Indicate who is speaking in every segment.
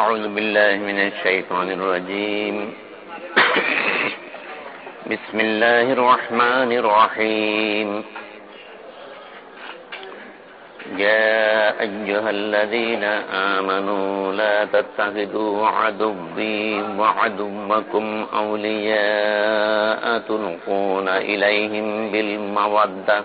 Speaker 1: أعوذ بالله من الشيطان الرجيم. بسم الله الرحمن الرحيم. يا أيها الذين آمنوا لا تتخذوا عدوي وعدوكم أولياء تلقون إليهم بالمودة.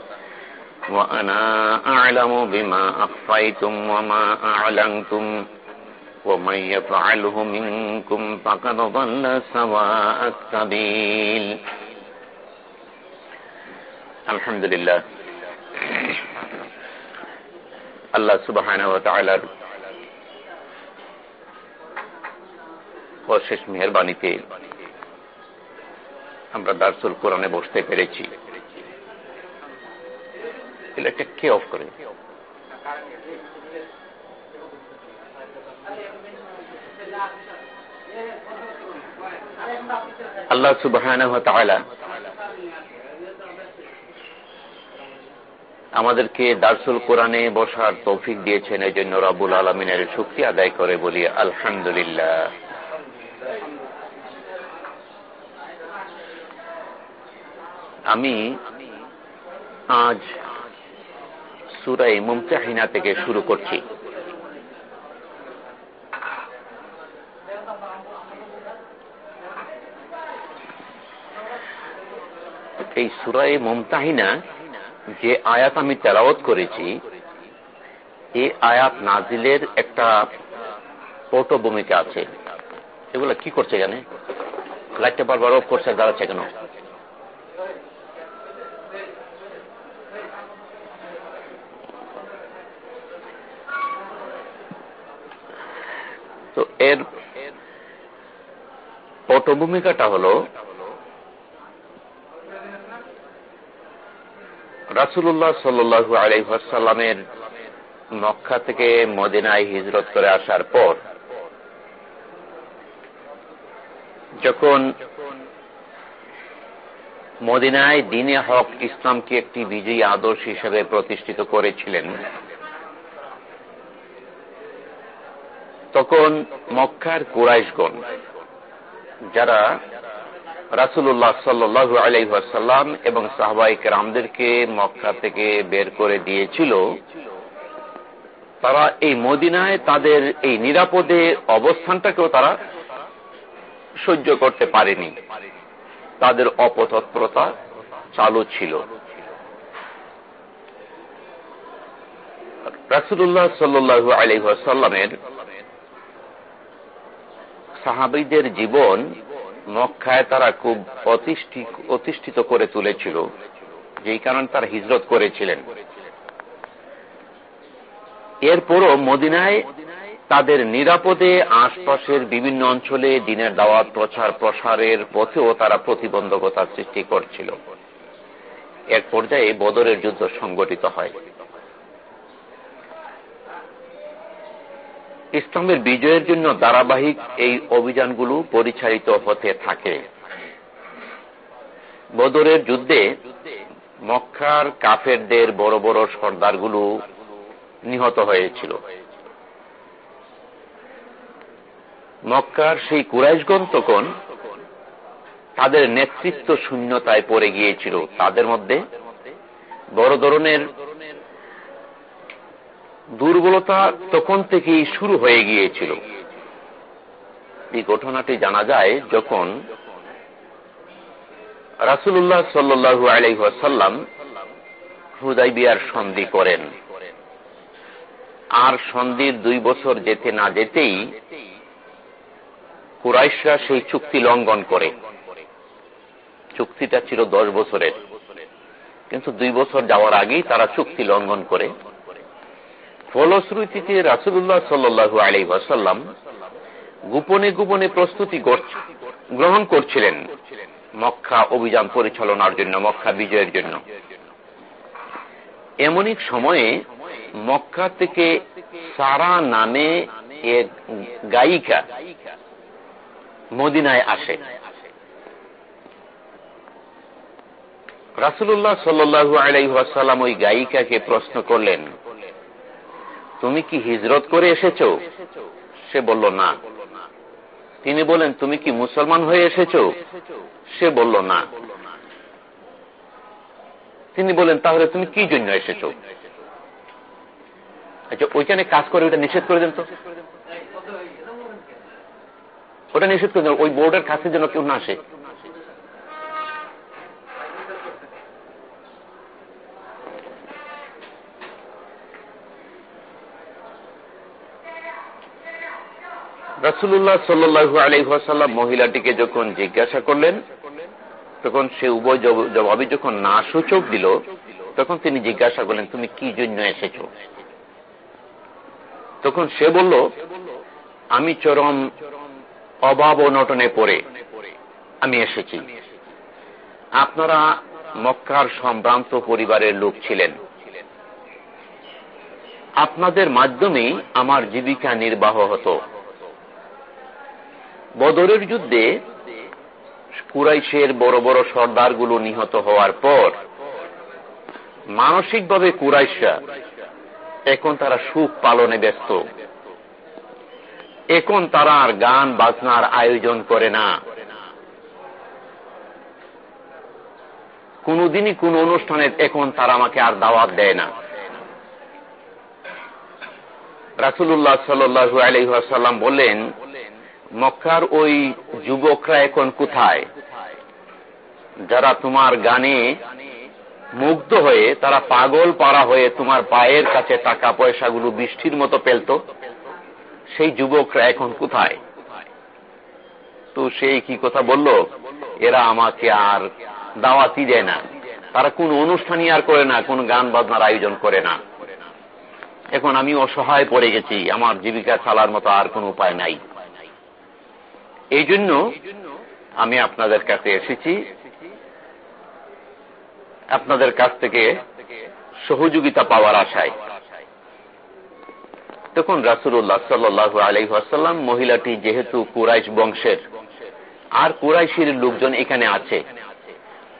Speaker 1: وأنا أعلم بما أخفيتم وما أعلنتم ومن يفعله منكم فقد ضل سواء السبيل الحمد لله আল্লাহ সুবাহান তালার অশেষ মেহরবানিতে আমরা দারসুল কোরআনে বসতে পেরেছি ইলেকট্রিক কে অফ করে আল্লাহ সুবাহান আমাদেরকে দার্সুল কোরআনে বসার তৌফিক দিয়েছেন, এই জন্য রাবুল আলমিনের শক্তি আদায় করে বলি আলহামদুলিল্লাহ। আমি আজ সুরাই মুমতাহিনা থেকে শুরু করছি। এই সুরাই মুমতাহিনা যে আয়াত আমি তেলাওত করেছি, এই আয়াত নাজিলের একটা পটভূমিকা আছে। এগুলো কি করছে জানে? লাইটটা বারবার অফ করছে দাঁড়াচ্ছে কেন তো এর পটভূমিকাটা হলো রাসুল্লাহ সাল্লু আলাইসাল্লামের মক্কা থেকে মদিনায় হিজরত করে আসার পর, যখন মদিনায় দিনে হক ইসলামকে একটি বিজয়ী আদর্শ হিসেবে প্রতিষ্ঠিত করেছিলেন তখন মক্কার কুরাইশগণ, যারা রাসুল্লাহ সাল্লু আলাইসাল্লাম এবং সাহবাইক রামদেরকে মক্কা থেকে বের করে দিয়েছিল, তারা এই মদিনায় তাদের এই নিরাপদে অবস্থানটাকেও তারা সহ্য করতে পারেনি। তাদের অপতৎপরতা চালু ছিল। রাসুল্লাহ সাল্লু আলহাসাল্লামের সাহাবিদের জীবন মক্কায় তারা খুব অতিষ্ঠিত করে তুলেছিল, যেই কারণে তারা হিজরত করেছিলেন। এরপরও মদিনায় তাদের নিরাপদে আশপাশের বিভিন্ন অঞ্চলে দিনের দাওয়াত, প্রচার, প্রসারের পথেও তারা প্রতিবন্ধকতা সৃষ্টি করছিল। এক পর্যায়ে বদরের যুদ্ধ সংগঠিত হয়। ইসলামের বিজয়ের জন্য ধারাবাহিক এই অভিযানগুলো পরিচালিত হতে থাকে। বদরের যুদ্ধে মক্কার কাফেরদের বড় বড় সর্দারগুলো নিহত হয়েছিল। মক্কার সেই কুরাইশগণ তখন তাদের নেতৃত্ব শূন্যতায় পড়ে গিয়েছিল। তাদের মধ্যে বড় ধরনের দুর্বলতা তখন থেকেই শুরু হয়ে গিয়েছিল। এই ঘটনাটি জানা যায় যখন রাসুল্লাহ সাল্লু আলাইসাল্লাম হুদাই বিয়ার সন্ধি করেন। আর সন্ধির দুই বছর যেতে না যেতেই কুরাইশরা সেই চুক্তি লঙ্ঘন করে। চুক্তিটা ছিল দশ বছরের। কিন্তু দুই বছর যাওয়ার আগেই তারা চুক্তি লঙ্ঘন করে। ফলশ্রুতিতে রাসুল্লাহ সাল্লু আলী ওয়াসাল্লাম গোপনে গোপনে প্রস্তুতি গ্রহণ করছিলেন মক্কা অভিযান পরিচালনার জন্য, মক্কা বিজয়ের জন্য। এমন এক সময়ে মক্কা থেকে সারা নামে এক গায়িকা মদিনায় আসে। রাসুল্লাহ সাল্লু আলাইসাল্লাম ওই গায়িকাকে প্রশ্ন করলেন তুমি কি হিজরত করে এসেছ? সে বলল, না। তিনি বলেন তুমি কি মুসলমান হয়ে এসেছ? সে বলল, না। তিনি বলেন তাহলে তুমি কি জন্য এসেছ? আচ্ছা ওইখানে কাজ করে, ওইটা নিষেধ করে দেন তো। ওটা নিষেধ করে দেন, ওই বোর্ডের কাছে যেন কেউ না আসে। রাসুল্লাহ সাল্লু আলহাসাল্লাম মহিলাটিকে যখন জিজ্ঞাসা করলেন, তখন সে উভয় জবাবি যখন না সূচক দিল, তখন তিনি জিজ্ঞাসা করলেন, তুমি কি জন্য এসেছ? তখন সে বলল, আমি চরম অভাব অনটনে পড়ে, আমি এসেছি। আপনারা মক্কার সম্ভ্রান্ত পরিবারের লোক ছিলেন। আপনাদের মাধ্যমেই আমার জীবিকা নির্বাহ হতো। বদরের যুদ্ধে কুরাইশের বড় বড় সর্দারগুলো নিহত হওয়ার পর মানসিকভাবে কুরাইশা এখন তারা সুখ পালনে ব্যস্ত। এখন তারা আর গান বাজনার আয়োজন করে না। কোনদিনই কোন অনুষ্ঠানে এখন তারা আমাকে আর দাওয়াত দেয় না। রাসুল্লাহ সাল্লু আলহাসাল্লাম বললেন মক্কার ওই যুবকরা এখন কোথায়? যারা তোমার গানে মুগ্ধ হয়ে, তারা পাগল পাড়া হয়ে তোমার পায়ের কাছে টাকা পয়সাগুলো বৃষ্টির মতো পেলত, সেই যুবকরা এখন কোথায়? তো সেই কি কথা বলল? এরা আমাকে আর দাওয়াতি দেয় না। তারা কোন অনুষ্ঠানই আর করে না, কোন গান বাজনার আয়োজন করে না। এখন আমি অসহায় পড়ে গেছি, আমার জীবিকা চালার মতো আর কোন উপায় নাই। এই জন্য আমি আপনাদের কাছে এসেছি। আপনাদের কাছ থেকে সহযোগিতা পাওয়ার আশায়। তখন রাসুল্লাহ সাল্লু আলহাসাল্লাম মহিলাটি যেহেতু কুরাইশ বংশের, আর কুরাইশের লোকজন এখানে আছে।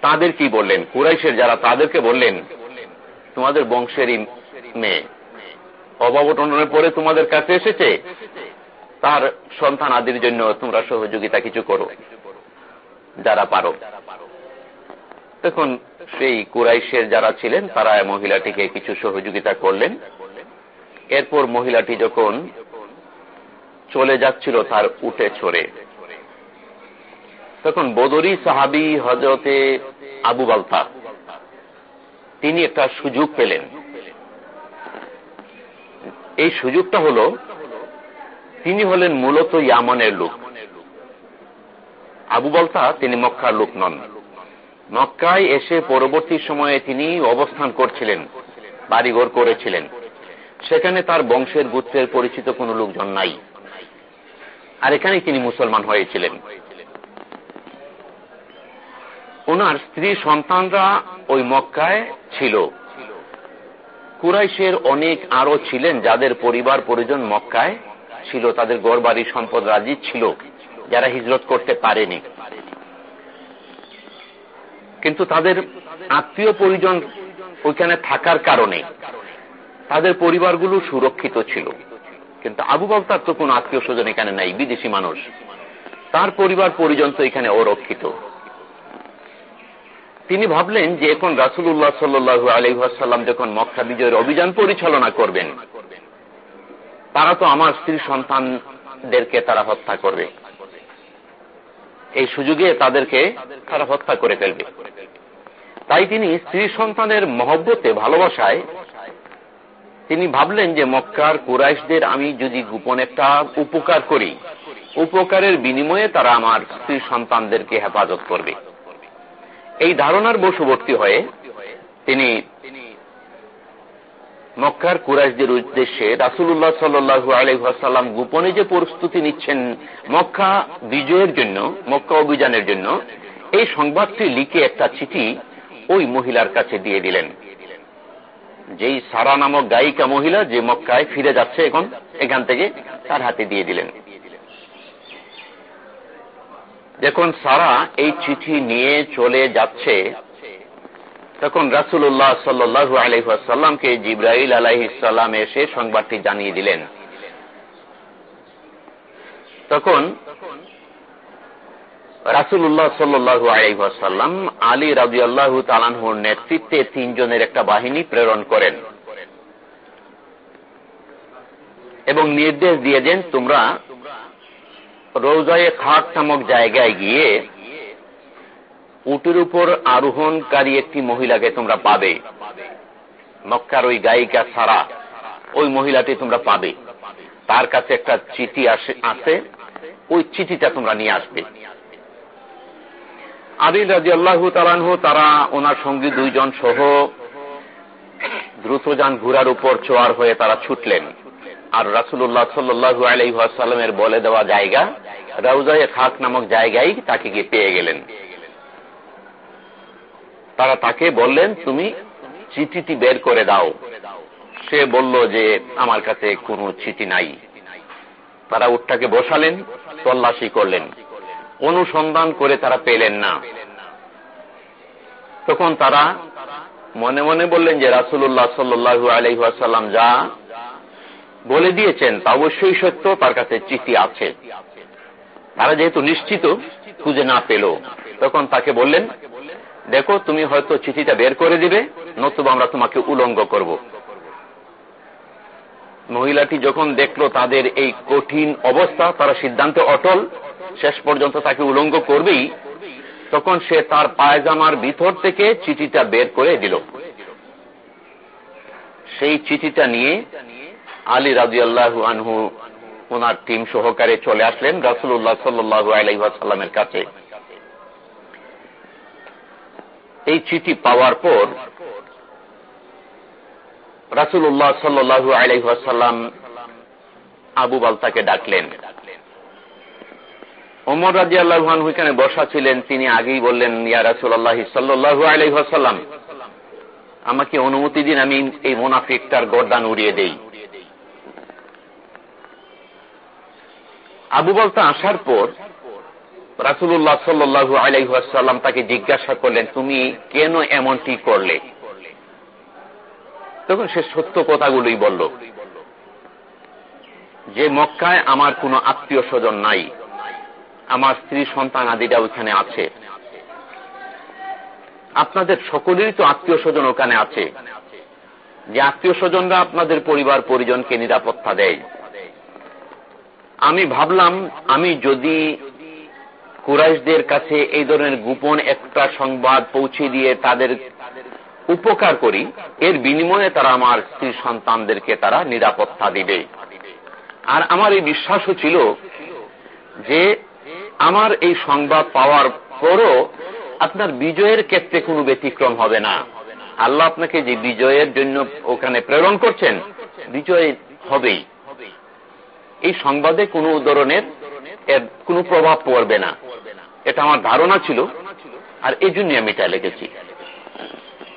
Speaker 1: তাদের কি বললেন? কুরাইশের যারা তাদেরকে বললেন, তোমাদের বংশেরই মেয়ে। অভাবটনের পরে তোমাদের কাছে এসেছে। তার সন্তান আদির জন্য তোমরা সহযোগিতা কিছু করো, যারা পারো। তখন সেই কুরাইশের যারা ছিলেন, তারা মহিলাটিকে কিছু সহযোগিতা করলেন। এরপর মহিলাটি যখন চলে যাচ্ছিল, তার উঠে ছড়ে তখন বদরি সাহাবি হজরতে আবু বালতা, তিনি একটা সুযোগ পেলেন। এই সুযোগটা হল তিনি হলেন মূলত ইয়ামনের লোক। আবু বলতা, তিনি মক্কার লোক নন। মক্কায় এসে পরবর্তী সময়ে তিনি অবস্থান করছিলেন, বাড়িঘর করেছিলেন। সেখানে তার বংশের গুত্রের পরিচিত কোন লোকজন নাই। আর এখানে তিনি মুসলমান হয়েছিলেন। ওনার স্ত্রী সন্তানরা ওই মক্কায় ছিল। কুরাইশের অনেক আরও ছিলেন যাদের পরিবার পরিজন মক্কায় ছিল, তাদের গড়বাড়ি সম্পদ রাজি ছিল, যারা হিজরত করতে পারেনি। কিন্তু তাদের আত্মীয় পরিজন ওইখানে থাকার কারণে তাদের পরিবারগুলো সুরক্ষিত ছিল। কিন্তু আবু বাবতার তো কোন আত্মীয় স্বজন এখানে নাই, বিদেশি মানুষ। তার পরিবার পরিজন তো এখানে অরক্ষিত। তিনি ভাবলেন যে এখন রাসুল্লাহ সাল্লু আলহাসাল্লাম যখন মক্কা বিজয়ের অভিযান পরিচালনা করবেন তারা তো আমার স্ত্রী সন্তানদেরকে তারা হত্যা করবে। এই সুযোগে তাদেরকে তারা হত্যা করে ফেলবে। তাই তিনি স্ত্রী সন্তানের মহব্বতে, ভালোবাসায় তিনি ভাবলেন যে মক্কার কুরাইশদের আমি যদি গোপন একটা উপকার করি, উপকারের বিনিময়ে তারা আমার স্ত্রী সন্তানদেরকে হেফাজত করবে। এই ধারণার বশবর্তী হয়ে তিনি মক্কার কুরাইশদের উদ্দেশ্যে রাসুল্লাহ সাল্লু আলহাসাল্লাম গোপনে যে প্রস্তুতি নিচ্ছেন মক্কা বিজয়ের জন্য, মক্কা অভিযানের জন্য, এই সংবাদটি লিখে একটা চিঠি ওই মহিলার কাছে দিয়ে দিলেন। যেই সারা নামক গায়িকা মহিলা যে মক্কায় ফিরে যাচ্ছে এখন, এখান থেকে তার হাতে দিয়ে দিলেন। যখন সারা এই চিঠি নিয়ে চলে যাচ্ছে তখন রাসুল্লাহ সাল্লু আলহাসাল্লামকে জিব্রাইল আলাইসাল্লাম এসে সংবাদটি জানিয়ে দিলেন। তখন রাসুল্লাহ সাল্লু আলহাসাল্লাম আলী রাজু আল্লাহ তালানহুর নেতৃত্বে তিনজনের একটা বাহিনী প্রেরণ করেন এবং নির্দেশ দিয়ে দেন, তোমরা রোজায় খাট নামক জায়গায় গিয়ে উটের উপর আরোহণকারী একটি মহিলাকে তোমরা পাবে। মক্কার ওই গায়িকা সারা ওই মহিলাটি তোমরা পাবে। তার কাছে একটা চিঠি আছে। ওই চিঠিটা তোমরা নিয়ে আসবে। আদিল রাজি আল্লাহ তালানহ তারা ওনার সঙ্গী দুইজন সহ দ্রুতযান ঘোড়ার উপর চোয়ার হয়ে তারা ছুটলেন। আর রাসুল্লাহ সাল্লু আলাইসাল্লামের বলে দেওয়া জায়গা, রাউজায় খাক নামক জায়গায় তাকে গিয়ে পেয়ে গেলেন। তারা তাকে বললেন, তুমি চিঠিটি বের করে দাও। সে বলল যে, আমার কাছে কোনো চিঠি নাই। তারা উঠটাকে বসালেন, তল্লাশি করলেন। অনুসন্ধান করে তারা পেলেন না। তখন তারা মনে মনে বললেন যে রাসুল্লাহ সাল্লু আলহাসাল্লাম যা বলে দিয়েছেন, তা অবশ্যই সত্য, তার কাছে চিঠি আছে। তারা যেহেতু নিশ্চিত, খুঁজে না পেল। তখন তাকে বললেন দেখো, তুমি হয়তো চিঠিটা বের করে দিবে, নতুবা আমরা তোমাকে উলঙ্গ করব। মহিলাটি যখন দেখল তাদের এই কঠিন অবস্থা, তারা সিদ্ধান্তে অটল, শেষ পর্যন্ত তাকে উলঙ্গ করবেই, তখন সে তার পায়জামার ভিতর থেকে চিঠিটা বের করে দিল। সেই চিঠিটা নিয়ে আলী রাজু আল্লাহ আনহু ওনার টিম সহকারে চলে আসলেন রাসুল্লাহ সাল্লু আলাইসাল্লামের কাছে। এই চিঠি পাওয়ার পর রাসুল্লাহ সাল্লু আলাইসাল্লাম আবু বালতাকে ডাকলেন। ওমর রাজি আল্লাহান এখানে বসা ছিলেন, তিনি আগেই বললেন, ইয়া রাসুল্লাহ সাল্লু আলাইসাল্লাম আমাকে অনুমতি দিন, আমি এই মোনাফিকটার গরদান উড়িয়ে দেই। আবু বলতা আসার পর রাসুল্লাহ সাল্লু আলাইসাল্লাম তাকে জিজ্ঞাসা করলেন, তুমি কেন এমনটি করলে? তখন সে সত্য কথাগুলোই বলল, যে মক্কায় আমার কোনো আত্মীয় স্বজন নাই, আমার স্ত্রী সন্তান আদিরা ওইখানে আছে। আপনাদের সকলেরই তো আত্মীয় স্বজন ওখানে আছে। যে আত্মীয় স্বজনরা আপনাদের পরিবার পরিজনকে নিরাপত্তা দেয়। আমি ভাবলাম, আমি যদি কুরাইশদের কাছে এই ধরনের গোপন একটা সংবাদ পৌঁছে দিয়ে তাদের উপকার করি, এর বিনিময়ে তারা আমার স্ত্রী সন্তানদেরকে তারা নিরাপত্তা দিবে। আর আমার এই বিশ্বাসও ছিল যে আমার এই সংবাদ পাওয়ার পরও আপনার বিজয়ের ক্ষেত্রে কোনো ব্যতিক্রম হবে না। আল্লাহ আপনাকে যে বিজয়ের জন্য ওখানে প্রেরণ করছেন, বিজয় হবেই। এই সংবাদে কোন ধরনের এর কোন প্রভাব পড়বে না। এটা আমার ধারণা ছিল, আর এই জন্য আমি এটা লিখেছি।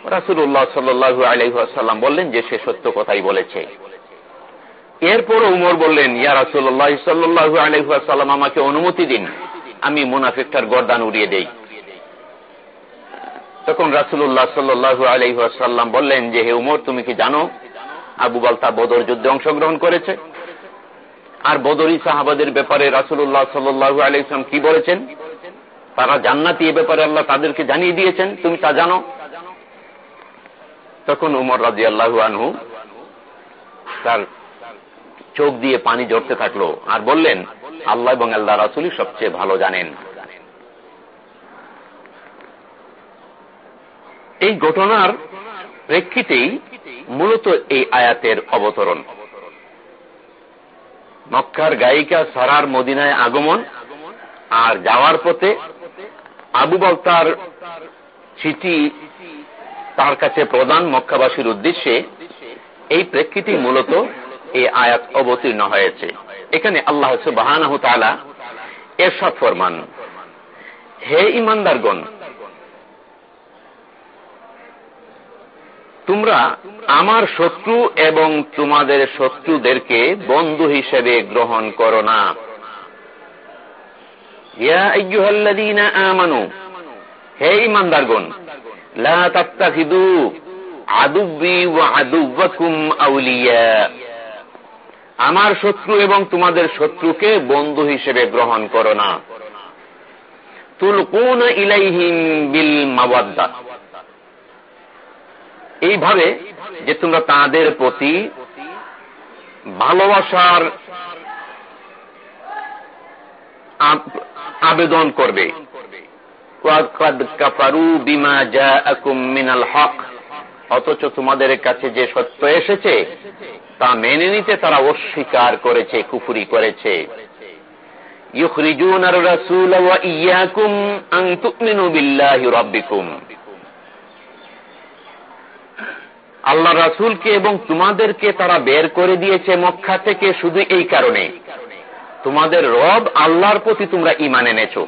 Speaker 1: রাসুল্লাহ সাল্লু আলহাসাল্লাম বললেন যে সে সত্য কথাই বলেছে। এরপর উমর বললেন, ইয়া রাসুল্লাহ সাল্লু আলহাসাল্লাম আমাকে অনুমতি দিন। আমি মুনাফিকটার গরদান উড়িয়ে দেই। তখন রাসুল্লাহ সাল্লু আলহাসাল্লাম বললেন যে, হে উমর, তুমি কি জানো, আবু বালতা বদর যুদ্ধে অংশগ্রহণ করেছে? আর বদরি সাহাবাদের ব্যাপারে রাসুল্লাহ সাল্লু আলাইসলাম কি বলেছেন? তারা জান্নাতি এ ব্যাপারে আল্লাহ তাদেরকে জানিয়ে দিয়েছেন। তুমি তা জানো? তখন উমর রাজি আল্লাহু আনহু তার চোখ দিয়ে পানি জড়তে থাকল আর বললেন, আল্লাহ এবং আল্লাহ রাসুলই সবচেয়ে ভালো জানেন। এই ঘটনার প্রেক্ষিতেই মূলত এই আয়াতের অবতরণ। মক্কার গায়িকা সারার মদিনায় আগমন আর যাওয়ার পথে আবু বক্তার চিঠি তার কাছে প্রদান মক্কাবাসীর উদ্দেশ্যে। এই প্রেক্ষিতে মূলত এই আয়াত অবতীর্ণ হয়েছে। এখানে আল্লাহ সুবাহ এরশাদ ফরমান, হে ইমানদারগণ তোমরা আমার শত্রু এবং তোমাদের শত্রুদেরকে বন্ধু হিসেবে গ্রহণ করো না। হে ইমানদারগণ আমার শত্রু এবং তোমাদের শত্রুকে বন্ধু হিসেবে গ্রহণ করো না। তুলকুন ইলাইহিম বিল মাওয়াদ্দা এইভাবে যে তোমরা তাদের প্রতি ভালোবাসার আবেদন করবে। অথচ তোমাদের কাছে যে সত্য এসেছে, তা মেনে নিতে তারা অস্বীকার করেছে, কুফুরি করেছে। ইউখরিজুন আর রাসূল ইয়াকুম আন তুমিনু বিল্লাহি রাব্বিকুম। আল্লাহ রাসুলকে এবং তোমাদেরকে তারা বের করে দিয়েছে মক্কা থেকে শুধু এই কারণে। তোমাদের রব আল্লাহর প্রতি তোমরা ইমান এনেছ।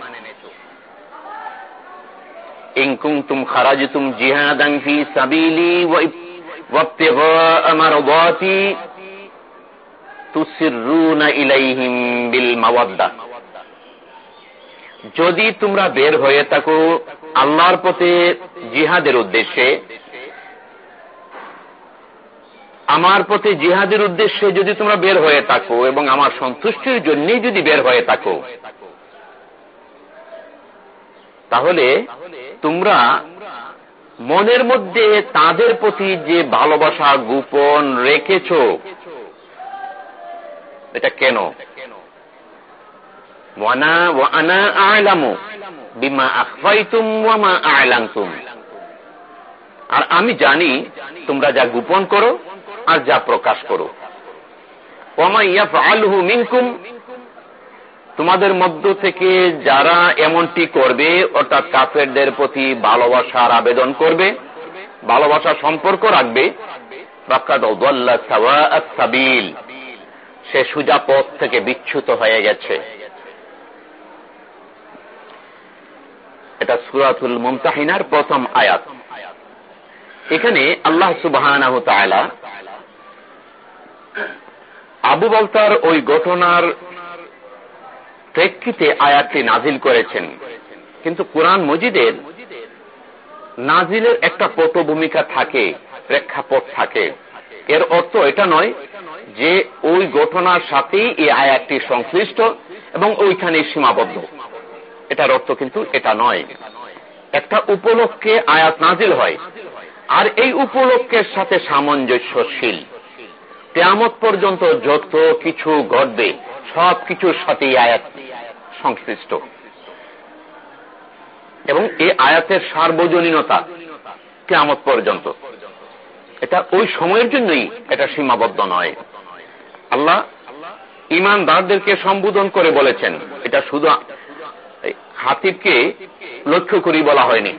Speaker 1: যদি তোমরা বের হয়ে থাকো আল্লাহর পথে জিহাদের উদ্দেশ্যে আমার প্রতি জিহাদের উদ্দেশ্যে যদি তোমরা বের হয়ে থাকো এবং আমার সন্তুষ্টির জন্যই যদি বের হয়ে থাকো, তাহলে তোমরা মনের মধ্যে তাদের প্রতি যে ভালোবাসা গোপন রেখেছ, এটা কেন? আর আমি জানি তোমরা যা গোপন করো আর যা প্রকাশ করো। মিনকুম, তোমাদের মধ্য থেকে যারা এমনটি করবে, অর্থাৎ কাফেরদের প্রতি ভালোবাসার আবেদন করবে ভালোবাসার সম্পর্ক রাখবে সে সুজা পথ থেকে বিচ্ছুত হয়ে গেছে। এটা সুরাতুল মুমতাহিনার প্রথম আয়াত। এখানে আল্লাহ সুবাহ আবু বলতার ওই ঘটনার প্রেক্ষিতে আয়াতটি নাজিল করেছেন। কিন্তু কোরআন মজিদের নাজিলের একটা পটভূমিকা থাকে, প্রেক্ষাপট থাকে। এর অর্থ এটা নয় যে ওই ঘটনার সাথেই এই আয়াতটি সংশ্লিষ্ট এবং ওইখানে সীমাবদ্ধ। এটার অর্থ কিন্তু এটা নয়। একটা উপলক্ষে আয়াত নাজিল হয়, আর এই উপলক্ষের সাথে সামঞ্জস্যশীল। কেয়ামত পর্যন্ত যত কিছু ঘটবে, সব কিছুর সাথে আয়াত সংশ্লিষ্ট। এবং এই আয়াতের সার্বজনীনতা কেয়ামত পর্যন্ত। এটা ওই সময়ের জন্যই এটা সীমাবদ্ধ নয়। আল্লাহ ইমানদারদেরকে সম্বোধন করে বলেছেন, এটা শুধু হাতিবকে লক্ষ্য করি বলা হয়নি।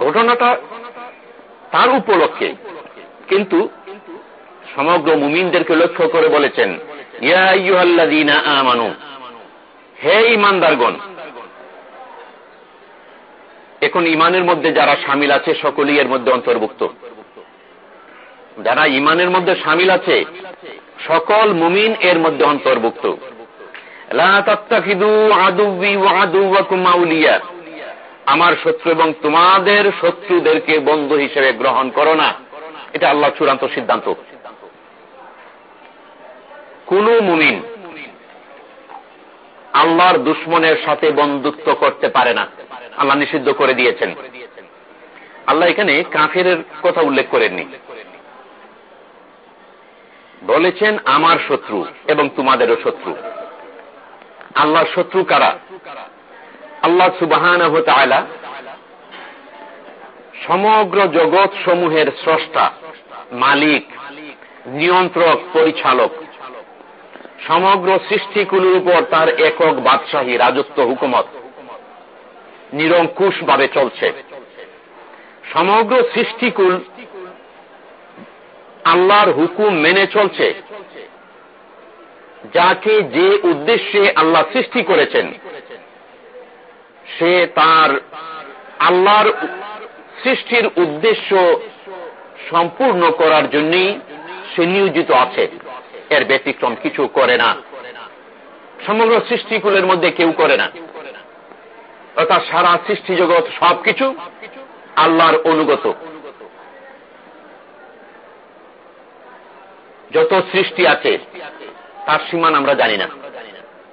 Speaker 1: ঘটনাটা তার উপলক্ষে কিন্তু সমগ্র মুমিনদেরকে লক্ষ্য করে বলেছেন আমানু, হে ইমানদারগণ এখন ইমানের মধ্যে যারা সামিল আছে, সকলেই এর মধ্যে অন্তর্ভুক্ত। যারা ইমানের মধ্যে সামিল আছে, সকল মুমিন এর মধ্যে অন্তর্ভুক্ত। আমার শত্রু এবং তোমাদের শত্রুদেরকে বন্ধু হিসেবে গ্রহণ করো না। এটা আল্লাহ চূড়ান্ত সিদ্ধান্ত। কোন মুমিন আল্লাহর দুশ্মনের সাথে বন্ধুত্ব করতে পারে না। আল্লাহ নিষিদ্ধ করে দিয়েছেন। আল্লাহ এখানে কাফের কথা উল্লেখ করেননি। বলেছেন, আমার শত্রু এবং তোমাদেরও শত্রু। আল্লাহর শত্রু কারা? আল্লাহ সুবাহান সমগ্র জগৎ সমূহের স্রষ্টা মালিক, নিয়ন্ত্রক, পরিচালক। সমগ্র সৃষ্টিকুলের উপর তার একক বাদশাহী রাজত্ব হুকুমত। নিরঙ্কুশ ভাবে চলছে। সমগ্র সৃষ্টিকুল আল্লাহর হুকুম মেনে চলছে। যাকে যে উদ্দেশ্যে আল্লাহ সৃষ্টি করেছেন, সে তার আল্লাহর সৃষ্টির উদ্দেশ্য সম্পূর্ণ করার জন্যই সে নিয়োজিত আছে। এর ব্যতিক্রম কিছু করে না। সমগ্র সৃষ্টিকুলের মধ্যে কেউ করে না। অর্থাৎ সারা সৃষ্টি জগৎ সবকিছু আল্লাহর অনুগত। যত সৃষ্টি আছে, তার সীমান আমরা জানি না।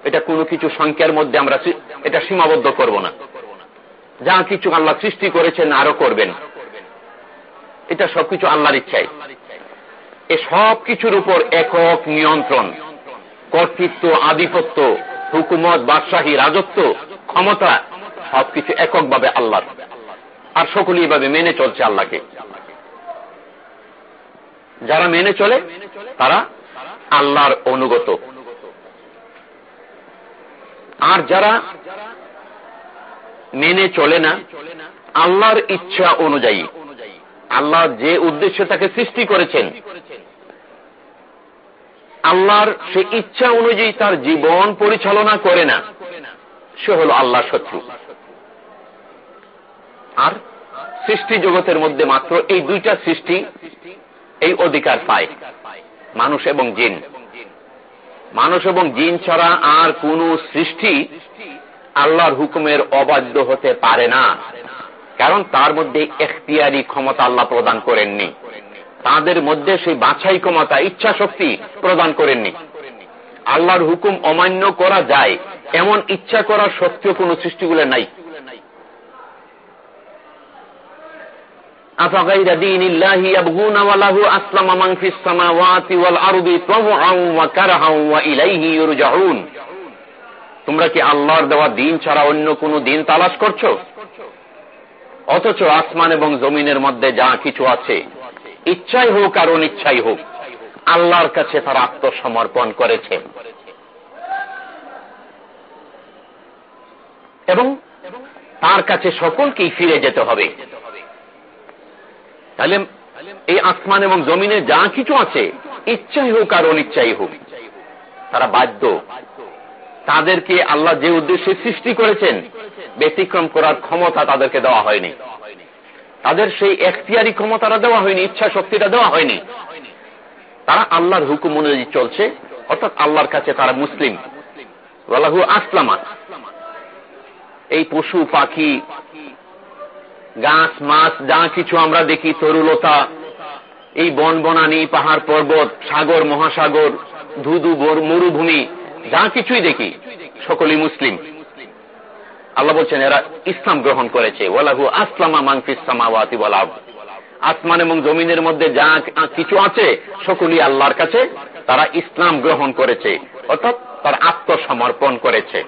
Speaker 1: এটা কোনো কিছু সংখ্যার মধ্যে আমরা এটা সীমাবদ্ধ করব না। যা কিছু আল্লাহ সৃষ্টি করেছেন আরও করবেন। এটা সবকিছু আল্লাহর ইচ্ছায়। এ সব কিছুর উপর একক নিয়ন্ত্রণ, কর্তৃত্ব, আধিপত্য, হুকুমত, বাদশাহী, রাজত্ব, ক্ষমতা, সবকিছু এককভাবে আল্লাহ আর সকলেই ভাবে মেনে চলছে আল্লাহকে। যারা মেনে চলে, তারা আল্লাহর অনুগত। আর যারা মেনে চলে না, আল্লাহর ইচ্ছা অনুযায়ী আল্লাহ যে উদ্দেশ্যে তাকে সৃষ্টি করেছেন, আল্লাহর সে ইচ্ছা অনুযায়ী তার জীবন পরিচালনা করে না, সে হল আল্লাহ শত্রু। আর সৃষ্টি জগতের মধ্যে মাত্র এই দুইটা সৃষ্টি, এই অধিকার পায়, মানুষ এবং জিন। মানুষ এবং জিন ছাড়া আর কোন সৃষ্টি আল্লাহর হুকুমের অবাধ্য হতে পারে না। কারণ তার মধ্যে এখতিয়ারি ক্ষমতা আল্লাহ প্রদান করেননি। তাদের মধ্যে সেই বাছাই ক্ষমতা, ইচ্ছা শক্তি প্রদান করেননি। আল্লাহর হুকুম অমান্য করা যায়, এমন ইচ্ছা করার শক্তিও কোন সৃষ্টিগুলো নাই। তোমরা কি আল্লাহর দেওয়া দিন ছাড়া অন্য কোন দিন তালাশ করছ? অথচ আসমান এবং জমিনের মধ্যে যা কিছু আছে, ইচ্ছাই হোক আর অনিচ্ছাই হোক, আল্লাহর কাছে তারা আত্মসমর্পণ করেছে। এবং তার কাছে সকলকেই ফিরে যেতে হবে। তাহলে এই আসমান এবং জমিনে যা কিছু আছে, ইচ্ছাই হোক আর অনিচ্ছাই হোক, তারা বাধ্য তাদেরকে আল্লাহ যে উদ্দেশ্যে সৃষ্টি করেছেন, ব্যতিক্রম করার ক্ষমতা তাদেরকে দেওয়া হয়নি। তাদের সেই এখতিয়ারি ক্ষমতাটা দেওয়া হয়নি, ইচ্ছা শক্তিটা দেওয়া হয়নি। তারা আল্লাহর হুকুম অনুযায়ী চলছে, অর্থাৎ আল্লাহর কাছে তারা মুসলিম। আল্লাহু আসলামা। এই পশু, পাখি, গাছ, মাছ, যা কিছু আমরা দেখি, তরুলতা, এই বন বনানি পাহাড় পর্বত, সাগর, মহাসাগর, ধুধু মরুভূমি যা কিছুই দেখি, সকলেই মুসলিম। আল্লাহ বলছেন, এরা ইসলাম গ্রহণ করেছে। ওয়ালাহু আসলামা মাংফিস ওয়ালাব আসমান এবং জমিনের মধ্যে যা কিছু আছে, সকলেই আল্লাহর কাছে তারা ইসলাম গ্রহণ করেছে, অর্থাৎ তার আত্মসমর্পণ করেছে।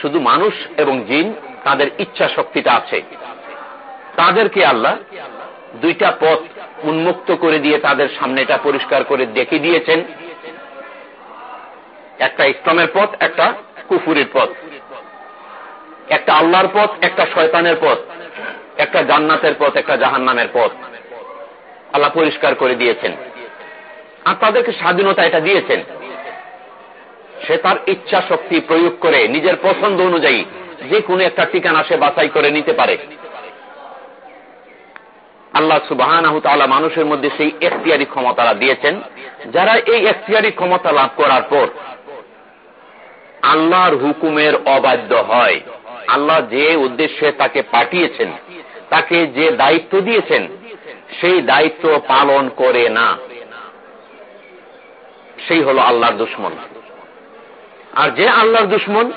Speaker 1: শুধু মানুষ এবং জিন, তাদের ইচ্ছা শক্তিটা আছে। তাদেরকে আল্লাহ দুইটা পথ উন্মুক্ত করে দিয়ে তাদের সামনেটা পরিষ্কার করে দেখে দিয়েছেন। একটা ইসলামের পথ, একটা কুফুরের পথ। একটা আল্লাহর পথ, একটা শয়তানের পথ। একটা জান্নাতের পথ, একটা জাহান নামের পথ। আল্লাহ পরিষ্কার করে দিয়েছেন। আর তাদেরকে স্বাধীনতা এটা দিয়েছেন। সে তার ইচ্ছা শক্তি প্রয়োগ করে নিজের পছন্দ অনুযায়ী যে কোনো একটা ঠিকানা সে বাছাই করে নিতে পারে। আল্লাহ সুবাহ মানুষের মধ্যে সেই এখতিয়ারি ক্ষমতারা দিয়েছেন, যারা এই এখতিয়ারি ক্ষমতা লাভ করার পর আল্লাহর হুকুমের অবাধ্য হয়। আল্লাহ যে উদ্দেশ্যে তাকে পাঠিয়েছেন, তাকে যে দায়িত্ব দিয়েছেন, সেই দায়িত্ব পালন করে না। সেই হল আল্লাহর দুশ্মন। আর যে আল্লাহর দুশ্মন,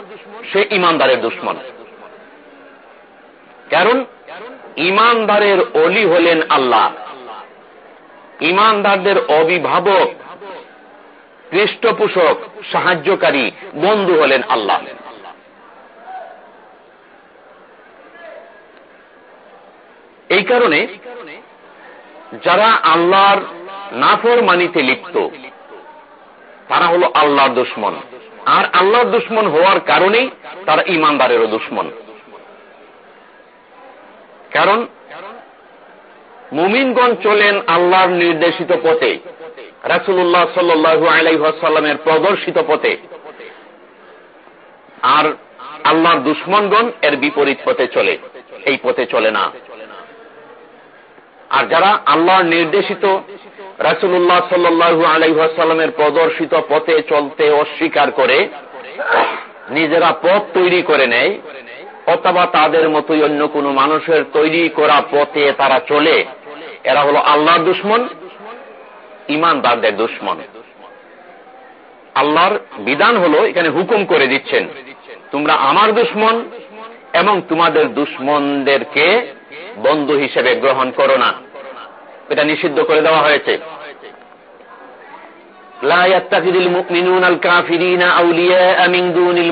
Speaker 1: সে ইমানদারের দুশ্মন। কারণ ইমানদারের অলি হলেন আল্লাহ। ইমানদারদের অভিভাবক, পৃষ্ঠপোষক, সাহায্যকারী, বন্ধু হলেন আল্লাহ। এই কারণে যারা আল্লাহর নাফর মানিতে লিপ্ত, তারা হলো আল্লাহর দুশ্মন। আর আল্লাহর দুশ্মন হওয়ার কারণেই তারা ইমানদারেরও দুশ্মন। কারণ মুমিনগণ চলেন আল্লাহর নির্দেশিত পথে রাসুল্লাহ সাল্লু আলাইসাল্লামের প্রদর্শিত পথে। আর আল্লাহর দুশ্মনগণ এর বিপরীত পথে চলে, এই পথে চলে না। আর যারা আল্লাহর নির্দেশিত রাসুল্লাহ সাল্লু আলাইসাল্লামের প্রদর্শিত পথে চলতে অস্বীকার করে, নিজেরা পথ তৈরি করে নেয় অথবা তাদের মতোই অন্য কোন মানুষের তৈরি করা পথে তারা চলে। এরা হলো আল্লাহর দুশ্মন, ইমানদারদের দুশ্মন। আল্লাহর বিধান হলো এখানে হুকুম করে দিচ্ছেন, তোমরা আমার দুশ্মন এবং তোমাদের দুশ্মনদেরকে বন্ধু হিসেবে গ্রহণ করো না। এটা নিষিদ্ধ করে দেওয়া হয়েছে। লা ইয়াত্তাকিদুল আল কাফিরিনা আউলিয়া মিন দুনিল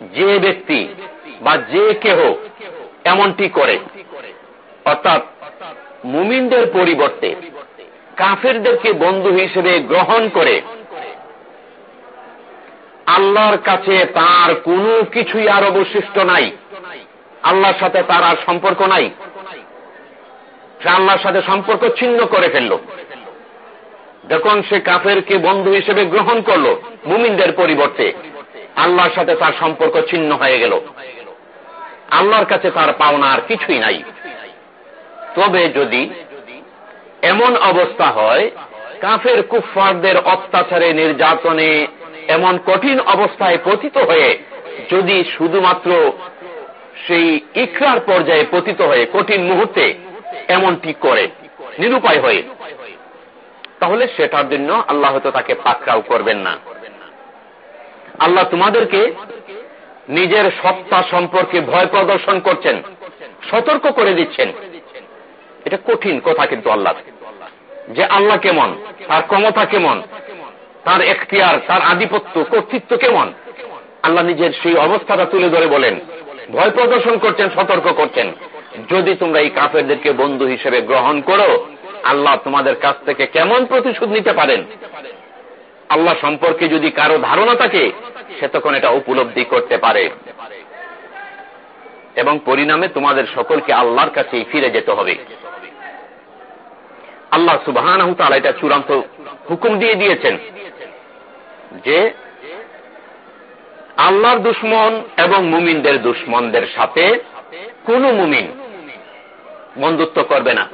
Speaker 1: যে ব্যক্তি বা যে কেহ এমনটি করে, অর্থাৎ মুমিনদের পরিবর্তে কাফেরদেরকে বন্ধু হিসেবে গ্রহণ করে, আল্লাহর কাছে তার কোনো কিছুই আর অবশিষ্ট নাই। আল্লাহর সাথে তার আর সম্পর্ক নাই। সে আল্লাহর সাথে সম্পর্ক ছিন্ন করে ফেলল। যখন সে কাফেরকে বন্ধু হিসেবে গ্রহণ করল মুমিনদের পরিবর্তে আল্লাহর সাথে তার সম্পর্ক ছিন্ন হয়ে গেল। আল্লাহর কাছে তার পাওনা আর কিছুই নাই। তবে যদি এমন অবস্থা হয়, কাফের কুফারদের অত্যাচারে, নির্যাতনে এমন কঠিন অবস্থায় পতিত হয়ে, যদি শুধুমাত্র সেই ইকরার পর্যায়ে পতিত হয়ে কঠিন মুহূর্তে এমনটি করে, নিরুপায় হয়ে, তাহলে সেটার জন্য আল্লাহ হয়তো তাকে পাকড়াও করবেন না। আল্লাহ তোমাদেরকে নিজের সত্তা সম্পর্কে ভয় প্রদর্শন করছেন, সতর্ক করে দিচ্ছেন। এটা কঠিন কথা কিন্তু আল্লাহ। যে আল্লাহ কেমন, তার ক্ষমতা কেমন, তার এখতিয়ার, তার আধিপত্য, কর্তৃত্ব কেমন, আল্লাহ নিজের সেই অবস্থাটা তুলে ধরে বলেন। ভয় প্রদর্শন করছেন, সতর্ক করছেন। যদি তোমরা এই কাফেরদেরকে বন্ধু হিসেবে গ্রহণ করো, আল্লাহ তোমাদের কাছ থেকে কেমন প্রতিশোধ নিতে পারেন? আল্লাহ সম্পর্কে যদি কারও ধারণা থাকে, সে তখন এটা উপলব্ধি করতে পারে। এবং পরিণামে তোমাদের সকলকে আল্লাহর কাছেই ফিরে যেতে হবে। আল্লাহ সুবাহ এটা চূড়ান্ত হুকুম দিয়ে দিয়েছেন যে, আল্লাহর দুশ্মন এবং মুমিনদের দুশ্মনদের সাথে কোন মুমিন বন্ধুত্ব করবে না,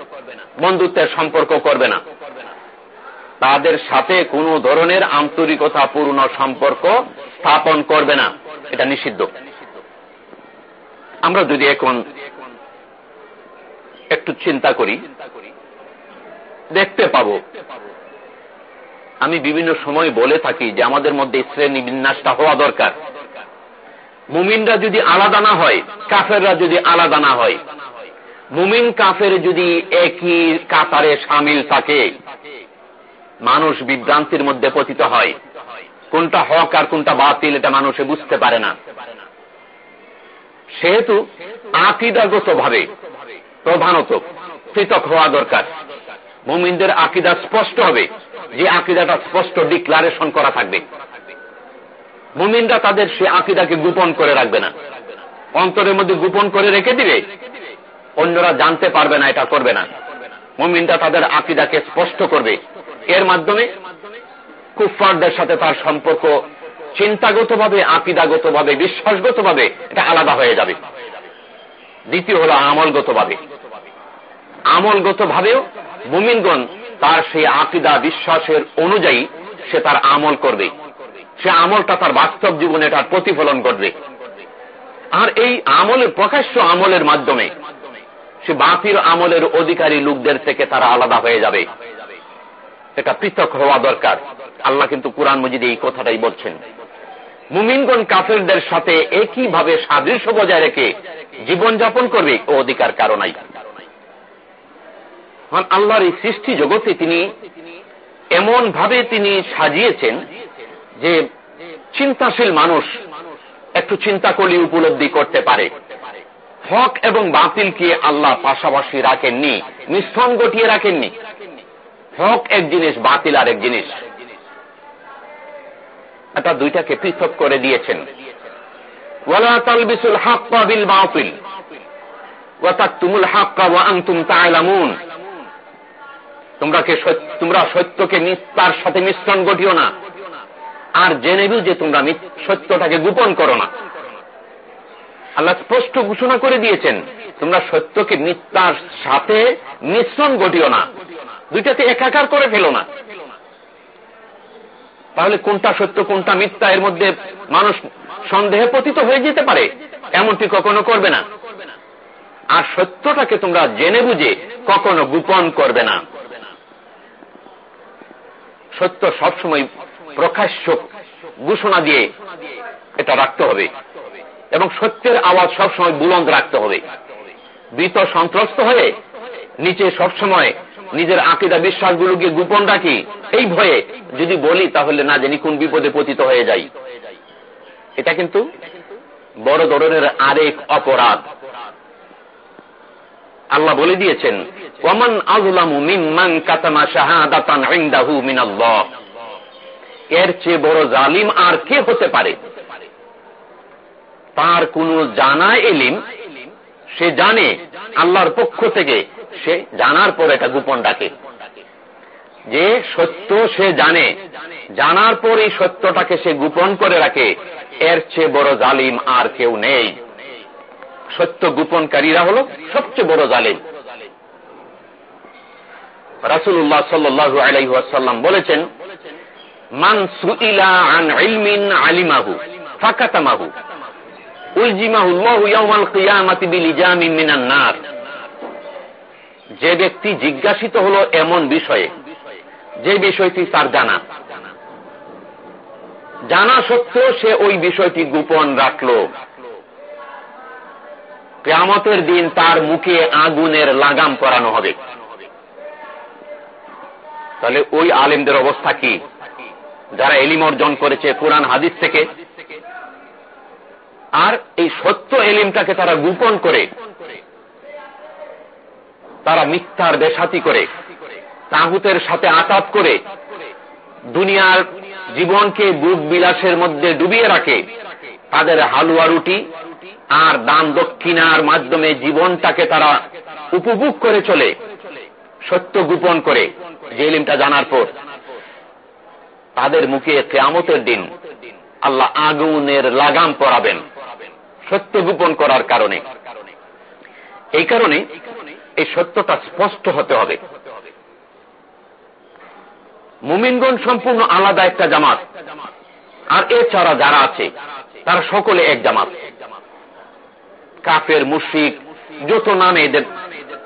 Speaker 1: বন্ধুত্বের সম্পর্ক করবে না। তাদের সাথে কোন ধরনের আন্তরিকতা পূর্ণ সম্পর্ক স্থাপন করবে না। এটা নিষিদ্ধ। আমরা যদি এখন একটু চিন্তা করি, দেখতে পাব। আমি বিভিন্ন সময় বলে থাকি যে আমাদের মধ্যে শ্রেণি বিন্যাসটা হওয়া দরকার। মুমিনরা যদি আলাদা না হয়, কাফেররা যদি আলাদা না হয়, মুমিন কাফের যদি একই কাতারে সামিল থাকে মানুষ বিভ্রান্তির মধ্যে পতিত হয়। কোনটা হক আর কোনটা বাতিল এটা মানুষে বুঝতে পারে না। সেহেতু আকিদাগত ভাবে প্রধানত পৃথক হওয়া দরকার। মুমিনদের আকিদা স্পষ্ট হবে যে আকিদাটা স্পষ্ট ডিক্লারেশন করা থাকবে। মুমিনরা তাদের সে আকিদাকে গোপন করে রাখবে না। অন্তরের মধ্যে গোপন করে রেখে দিবে, অন্যরা জানতে পারবে না, এটা করবে না। মুমিনরা তাদের আকিদাকে স্পষ্ট করবে। এর মাধ্যমে কুফারদের সাথে তার সম্পর্ক চিন্তাগত ভাবে আকিদাগত ভাবে বিশ্বাসগত ভাবে এটা আলাদা হয়ে যাবে। দ্বিতীয় হল আমলগত ভাবে আমলগত ভাবেও মুমিনগণ তার সেই আকিদা, বিশ্বাসের অনুযায়ী সে তার আমল করবে। সে আমলটা তার বাস্তব জীবনে তার প্রতিফলন করবে আর এই আমলের, প্রকাশ্য আমলের মাধ্যমে সে বাতিল আমলের অধিকারী লোকদের থেকে তারা আলাদা হয়ে যাবে। এটা পৃথক হওয়া দরকার। আল্লাহ কিন্তু কোরআন মজিদে এই কথাটাই বলছেন। মুমিনগণ কাফেরদের সাথে একইভাবে সাদৃশ্য বজায় রেখে জীবনযাপন করবে, ও অধিকার কারও নাই। আল্লাহর এই সৃষ্টি জগতে তিনি এমন ভাবে তিনি সাজিয়েছেন যে চিন্তাশীল মানুষ একটু চিন্তা করলে উপলব্ধি করতে পারে। হক এবং বাতিলকে আল্লাহ পাশাপাশি রাখেননি মিশ্রণ গটিয়ে রাখেননি। হক এক জিনিস, বাতিল আর এক জিনিস। এটা দুইটাকে পৃথক করে দিয়েছেন। আর জেনে যে তোমরা সত্যটাকে গোপন করো না। আল্লাহ স্পষ্ট ঘোষণা করে দিয়েছেন, তোমরা সত্যকে মিথ্যার সাথে মিশ্রণ ঘটিও না। দুইটাতে একাকার করে ফেলো না। তাহলে কোনটা সত্য, কোনটা মিথ্যা, এর মধ্যে মানুষ সন্দেহে পতিত হয়ে যেতে পারে, এমনটি কখনো করবে না। আর সত্যটাকে তোমরা জেনে বুঝে কখনো গোপন করবে না। সত্য সবসময় প্রকাশ্য ঘোষণা দিয়ে এটা রাখতে হবে। এবং সত্যের আওয়াজ সবসময় বুলন্দ রাখতে হবে। বৃত সন্ত্রস্ত হয়ে নিচে সবসময় নিজের আকিদা, বিশ্বাসগুলোকে গোপন রাখি। এই ভয়ে যদি বলি তাহলে না জানি কোন বিপদে পতিত হয়ে যাই। এটা কিন্তু বড় ধরনের আরেক অপরাধ। আল্লাহ বলে দিয়েছেন ওমান আজলামু মিম্মান এর চেয়ে বড় জালিম আর কে হতে পারে? তার কোন জানা এলিম সে জানে আল্লাহর পক্ষ থেকে সে জানার পর এটা গোপন ডাকে যে সত্য সে জানে, জানার পর এই সত্যটাকে সে গোপন করে রাখে, এর চেয়ে বড় জালিম আর কেউ নেই। সত্য গোপনকারীরা হল সবচেয়ে বড় জালিম। রাসুল্লাহ সাল্লু আলাইসাল্লাম বলেছেন, মান সুইলা আন আলিমাহু, ফাকাতামাহু। যে ব্যক্তি জিজ্ঞাসিত হল এমন বিষয়ে, যে বিষয়টি তার জানা। জানা সত্ত্বেও সে ওই বিষয়টি গোপন রাখল। কেয়ামতের দিন তার মুখে আগুনের লাগাম করানো হবে। তাহলে ওই আলেমদের অবস্থা কি? যারা এলিম অর্জন করেছে কোরআন, হাদিস থেকে আর এই সত্য এলিমটাকে তারা গোপন করে, তারা মিথ্যার দেশাতি করে, তাহুতের সাথে আতাত করে, দুনিয়ার জীবনকে বুক বিলাসের মধ্যে ডুবিয়ে রাখে। তাদের হালুয়া রুটি আর দান দক্ষিণার মাধ্যমে জীবনটাকে তারা উপভোগ করে চলে, সত্য গোপন করে, যে এলিমটা জানার পর। তাদের মুখে কেয়ামতের দিন আল্লাহ আগুনের লাগাম পরাবেন। সত্য গোপন করার কারণে। এই কারণে এই সত্যটা স্পষ্ট হতে হবে। মুমিনগণ সম্পূর্ণ আলাদা একটা জামাত। আর এছাড়া যারা আছে, তারা সকলে এক জামাত। কাফের মুশিক যত নামে এদের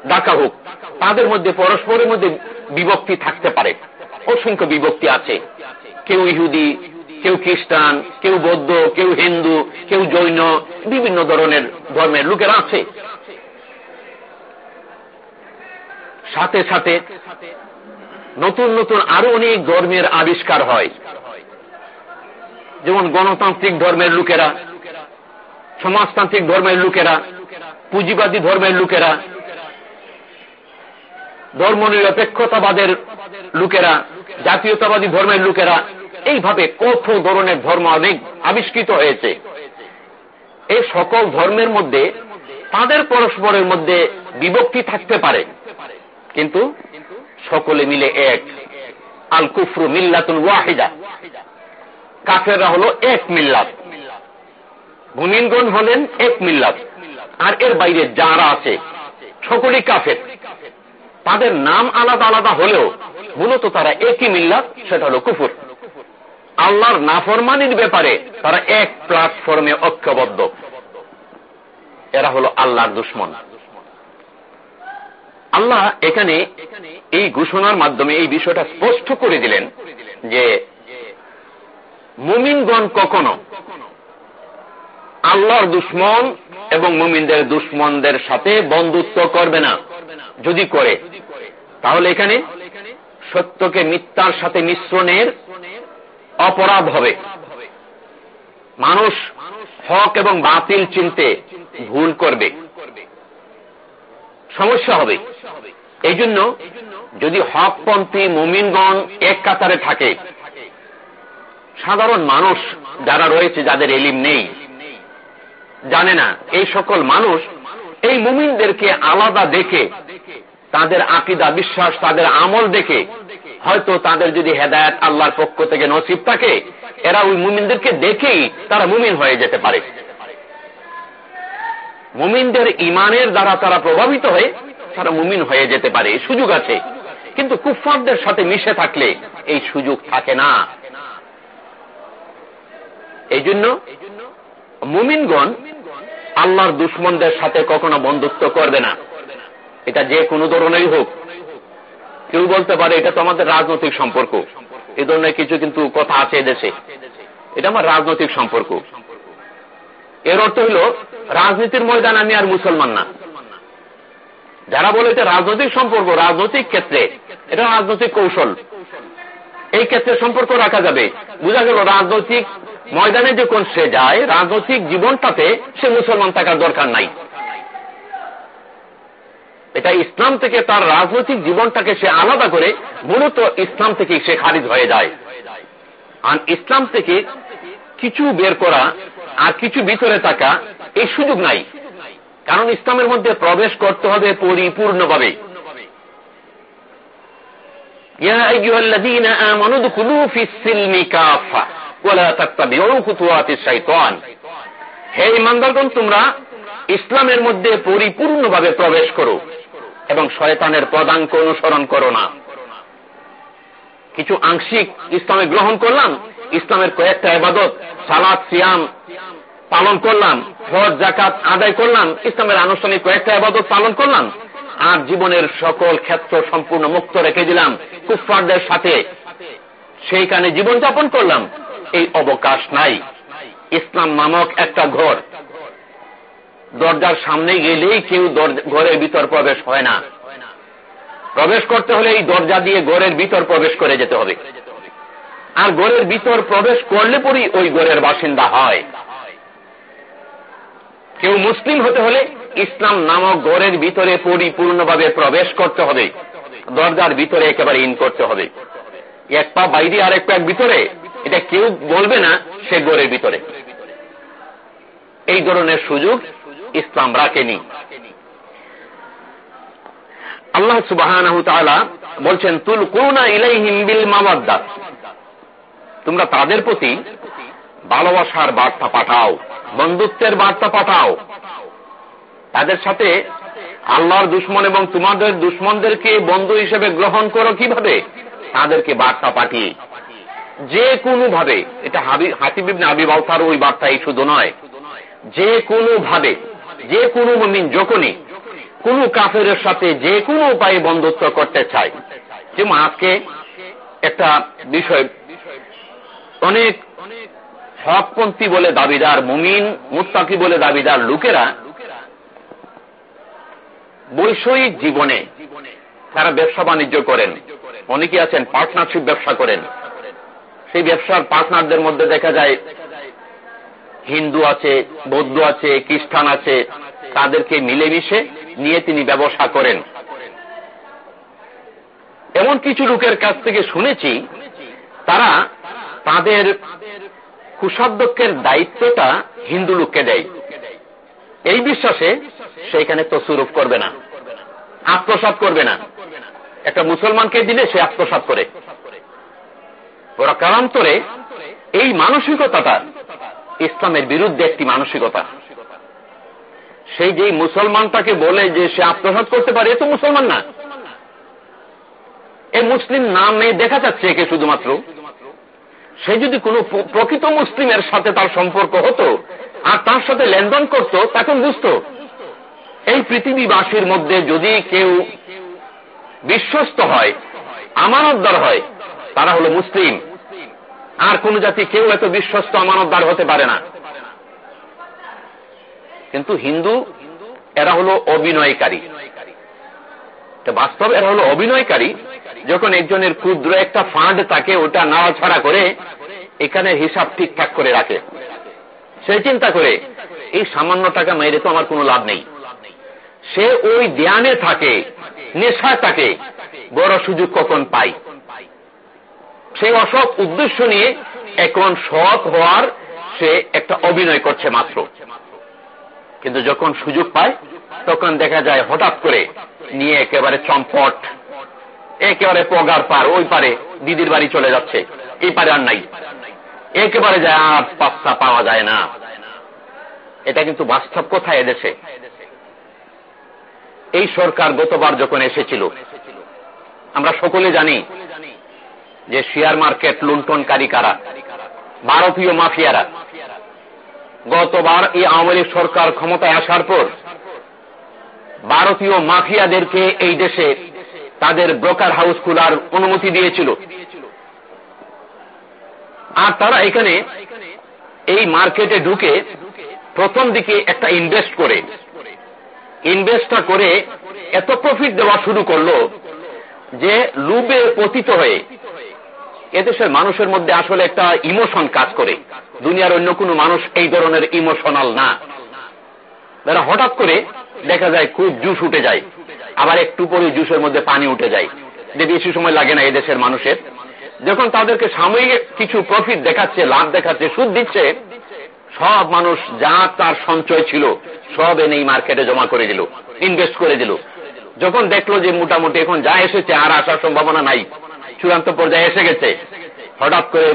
Speaker 1: ডাকা হোক, তাদের মধ্যে, পরস্পরের মধ্যে বিভক্তি থাকতে পারে। অসংখ্য বিভক্তি আছে। কেউ ইহুদি কেউ খ্রিস্টান, কেউ বৌদ্ধ, কেউ হিন্দু, কেউ জৈন, বিভিন্ন ধরনের ধর্মের লোকেরা আছে। সাথে সাথে নতুন নতুন আরও অনেক ধর্মের আবিষ্কার হয়। যেমন গণতান্ত্রিক ধর্মের লোকেরা, সমাজতান্ত্রিক ধর্মের লোকেরা, পুঁজিবাদী ধর্মের লোকেরা ধর্ম নিরপেক্ষতাবাদের লোকেরা, জাতীয়তাবাদী ধর্মের লোকেরা এইভাবে কত ধরনের ধর্ম অনেক আবিষ্কৃত হয়েছে। এই সকল ধর্মের মধ্যে তাদের পরস্পরের মধ্যে বিভক্তি থাকতে পারে। কিন্তু সকলে মিলে এক। আল কুফরু মিল্লাতুল ওয়াহিদা। কাফেররা হলো এক মিল্লাত। ভূমিনগণ হলেন এক মিল্লাত। আর এর বাইরে যারা আছে, সকলেই কাফের। তাদের নাম আলাদা আলাদা হলেও মূলত তারা একই মিল্লাত, সেটা হলো কুফুর। আল্লাহর নাফরমানির ব্যাপারে তারা এক প্ল্যাটফর্মে ঐক্যবদ্ধ। এরা হলো আল্লাহর দুশ্মন। আল্লাহ এখানে এই ঘোষণার মাধ্যমে এই বিষয়টা স্পষ্ট করে দিলেন যে মুমিনগণ কখনো আল্লাহর দুশ্মন এবং মুমিনদের দুশ্মনদের সাথে বন্ধুত্ব করবে না। যদি করে, তাহলে এখানে সত্যকে মিথ্যার সাথে মিশ্রণের অপরাধ হবে। মানুষ হক এবং বাতিল চিনতে ভুল করবে। সমস্যা হবে। এই জন্য যদি হকপন্থী মুমিনগণ এক কাতারে থাকে, সাধারণ মানুষ যারা রয়েছে, যাদের এলিম নেই, জানে না, এই সকল মানুষ এই মুমিনদেরকে আলাদা দেখে, তাদের আকিদা, বিশ্বাস, তাদের আমল দেখে হয়তো তাদের যদি হেদায়ত আল্লাহর পক্ষ থেকে নসিব থাকে, এরা ওই মুমিনদেরকে দেখেই তারা মুমিন হয়ে যেতে পারে। মুমিনদের ইমানের দ্বারা তারা প্রভাবিত হয়ে তারা মুমিন হয়ে যেতে পারে সুযোগ আছে। কিন্তু কুফারদের সাথে মিশে থাকলে এই সুযোগ থাকে না। এই জন্য মুমিনগণ আল্লাহর দুশ্মনদের সাথে কখনো বন্ধুত্ব করবে না। এটা যে কোনো ধরনেরই হোক। কেউ বলতে পারে, এটা তো আমাদের রাজনৈতিক সম্পর্ক। এ ধরনের কিছু কিন্তু কথা আছে দেশে এটা আমার রাজনৈতিক সম্পর্ক। এর অর্থ হল, রাজনীতির ময়দান আমি আর মুসলমান না। যারা বলে এটা রাজনৈতিক সম্পর্ক, রাজনৈতিক ক্ষেত্রে, এটা রাজনৈতিক কৌশল। এই ক্ষেত্রে সম্পর্ক রাখা যাবে। বোঝা গেল, রাজনৈতিক ময়দানে যখন সে যায়, রাজনৈতিক জীবনটাতে সে মুসলমান থাকার দরকার নাই। এটা ইসলাম থেকে তার রাজনৈতিক জীবনটাকে সে আলাদা করে, মূলত ইসলাম থেকে সে খারিজ হয়ে যায়। আর ইসলাম থেকে কিছু বের করা আর কিছু ভিতরে থাকা এই সুযোগ নাই। কারণ ইসলামের মধ্যে প্রবেশ করতে হবে পরিপূর্ণভাবে। হে ইমানদারগণ তোমরা ইসলামের মধ্যে পরিপূর্ণভাবে প্রবেশ করো। এবং শয়তানের পদাঙ্ক অনুসরণ করো না। কিছু আংশিক ইসলামে গ্রহণ করলাম, ইসলামের কয়েকটা এবাদত সালাদ সিয়াম পালন করলাম, হজ জাকাত আদায় করলাম, ইসলামের আনুষ্ঠানিক কয়েকটা আবাদত পালন করলাম, আর জীবনের সকল ক্ষেত্র সম্পূর্ণ মুক্ত রেখে দিলাম কুফারদের সাথে। সেইখানে জীবনযাপন করলাম, এই অবকাশ নাই। ইসলাম নামক একটা ঘর দরজার সামনে গেলেই কেউ ঘরের ভিতর প্রবেশ হয় না। প্রবেশ করতে হলে এই দরজা দিয়ে ঘরের ভিতর প্রবেশ করে যেতে হবে। আর ঘরের ভিতর প্রবেশ করলে পরই ওই ঘরের বাসিন্দা হয়। কেউ মুসলিম হতে হলে ইসলাম নামক ঘরের ভিতরে পরিপূর্ণভাবে প্রবেশ করতে হবে। দরজার ভিতরে একেবারে ইন করতে হবে। এক পা বাইরে আর এক পা ভিতরে। এটা কেউ বলবে না সে গড়ের ভিতরে। এই ধরনের সুযোগ ইসলাম রাখেনি। আল্লাহ সুবাহ বলছেন তুল করুণা ইলাই হিমবিল মামাদ্দা তোমরা তাদের প্রতি ভালোবাসার বার্তা পাঠাও, বন্ধুত্বের বার্তা পাঠাও। তাদের সাথে আল্লাহর দুশ্মন এবং তোমাদের দুশ্মনদেরকে বন্ধু হিসেবে গ্রহণ করো কীভাবে? তাদেরকে বার্তা পাঠিয়ে। যে কোনো ভাবে এটা হাতিবিবনে আবিব আলতার ওই বার্তাই শুধু নয়, যে কোনো ভাবে যে কোনো মমিন যখনই কোন কাফের সাথে যে কোনো উপায়ে বন্ধুত্ব করতে চায় যেমন আজকে একটা বিষয় অনেক হকপন্থী বলে দাবিদার, মুমিন মুস্তাকি বলে দাবিদার লোকেরা বৈষয়িক জীবনে তারা ব্যবসা বাণিজ্য করেন। অনেকে আছেন, পার্টনারশিপ ব্যবসা করেন। সেই ব্যবসার পার্টনারদের মধ্যে দেখা যায় হিন্দু আছে, বৌদ্ধ আছে, খ্রিস্টান আছে, তাদেরকে মিলেমিশে নিয়ে তিনি ব্যবসা করেন। এমন কিছু লোকের কাছ থেকে শুনেছি, তারা তাদের কুষাধ্যক্ষের দায়িত্বটা হিন্দু লোককে দেয়। এই বিশ্বাসে সেইখানে তসুরুপ করবে না আত্মসাত করবে না। একটা মুসলমানকে দিলে সে আত্মসাত করে। ওরা কারান্তরে এই মানসিকতাটা ইসলামের বিরুদ্ধে একটি মানসিকতা। সেই যেই মুসলমানটাকে বলে যে সে আত্মসাত করতে পারে, এ তো মুসলমান না। এ মুসলিম নামে দেখা যাচ্ছে একে শুধুমাত্র। সে যদি কোনো প্রকৃত মুসলিমের সাথে তার সম্পর্ক হতো, আর তার সাথে লেনদেন করত তখন বুঝত। এই পৃথিবীবাসীর মধ্যে যদি কেউ বিশ্বস্ত হয়, আমানতদার হয়, তারা হলো মুসলিম। আর কোন জাতি কেউ এত বিশ্বস্ত আমানতদার হতে পারে না। কিন্তু হিন্দু, এরা হলো অভিনয়কারী। বাস্তব এরা হলো অভিনয়কারী, যখন একজনের ক্ষুদ্র একটা ফান্ড তাকে ওটা নাড়াছাড়া করে এখানে হিসাব ঠিকঠাক করে রাখে। সে চিন্তা করে, এই সামান্য টাকা মেরে তো আমার কোনো লাভ নেই। সে ওই ধ্যানে থাকে, নেশায় থাকে, বড় সুযোগ কখন পাই সেই অসৎ উদ্দেশ্য নিয়ে এখন সৎ হওয়ার সে একটা অভিনয় করছে মাত্র। কিন্তু যখন সুযোগ পায়, তখন দেখা যায় হঠাৎ করে নিয়ে একেবারে চম্পট, একেবারে পগার পার, ওই পারে দিদির বাড়ি চলে যাচ্ছে, এই পারে আর নাই। একেবারে যায়, আর পাত্তা পাওয়া যায় না। এটা কিন্তু বাস্তব কোথায় এদেশে। এই সরকার গতবার যখন এসেছিল, আমরা সকলে জানি যে শেয়ার মার্কেট লুণ্ঠনকারী কারা? ভারতীয় মাফিয়ারা। গতবার এই আওয়ামী লীগ সরকার ক্ষমতায় আসার পর ভারতীয় মাফিয়াদেরকে এই দেশে তাদের ব্রোকার হাউস খোলার অনুমতি দিয়েছিল। আর তারা এখানে এই মার্কেটে ঢুকে প্রথম দিকে একটা ইনভেস্ট করে। ইনভেস্টটা করে এত প্রফিট দেওয়া শুরু করল যে লুবে পতিত হয়ে এদেশের মানুষের মধ্যে আসলে একটা ইমোশন কাজ করে। দুনিয়ার অন্য কোনো মানুষ এই ধরনের ইমোশনাল না। তারা হঠাৎ করে দেখা যায় খুব জুস উঠে যায়, আবার একটু পরে জুসের মধ্যে পানি উঠে যায়। যে বেশি সময় লাগে না এদেশের মানুষের। যখন তাদেরকে সাময়িক কিছু প্রফিট দেখাচ্ছে, লাভ দেখাচ্ছে, সুদ দিচ্ছে, সব মানুষ যা তার সঞ্চয় ছিল, সব এনে মার্কেটে জমা করে দিল ইনভেস্ট করে দিল। যখন দেখল যে মোটামুটি এখন যা এসেছে, আর আসার সম্ভাবনা নাই। চূড়ান্ত পর্যায়ে এসে গেছে। হঠাৎ করে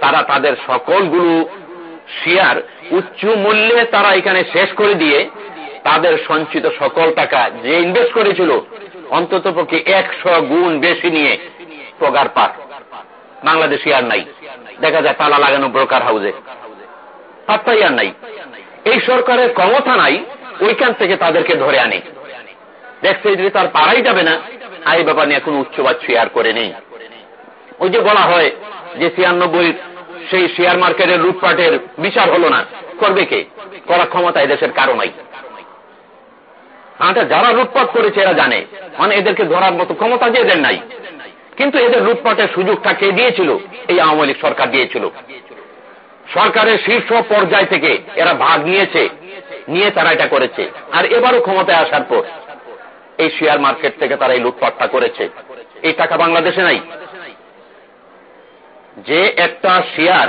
Speaker 1: তারা তাদের সকলগুলো শেয়ার উচ্চ মূল্যে তারা এখানে শেষ করে দিয়ে তাদের সঞ্চিত সকল টাকা যে ইনভেস্ট করেছিল, অন্তত পক্ষে একশো গুণ বেশি নিয়ে প্রগার পাক। বাংলাদেশি আর নাই। দেখা যায় তালা লাগানো ব্রোকার হাউসে পাত্তাই আর নাই। এই সরকারের ক্ষমতা নাই, ওইখান থেকে তাদেরকে ধরে আনে। দেখছে যদি তার পাড়াই যাবে না আর এই ব্যাপার নিয়ে কোনো উচ্চবাদ শেয়ার করে নেই। ওই যে বলা হয় যে ছিয়ানব্বই সেই শেয়ার মার্কেটের লুটপাটের বিচার হলো না। করবে কে? করার ক্ষমতা এদেশের কারও নাই। আচ্ছা যারা লুটপাট করেছে এরা জানে। মানে এদেরকে ধরার মতো ক্ষমতা যে এদের নাই। কিন্তু এদের লুটপাটের সুযোগটা কে দিয়েছিল? এই আওয়ামী লীগ সরকার দিয়েছিল। সরকারের শীর্ষ পর্যায় থেকে এরা ভাগ নিয়েছে, নিয়ে তারা এটা করেছে। আর এবারও ক্ষমতায় আসার পর এই শেয়ার মার্কেট থেকে তারা এই লুটপাটটা করেছে। এই টাকা বাংলাদেশে নাই। যে একটা শেয়ার,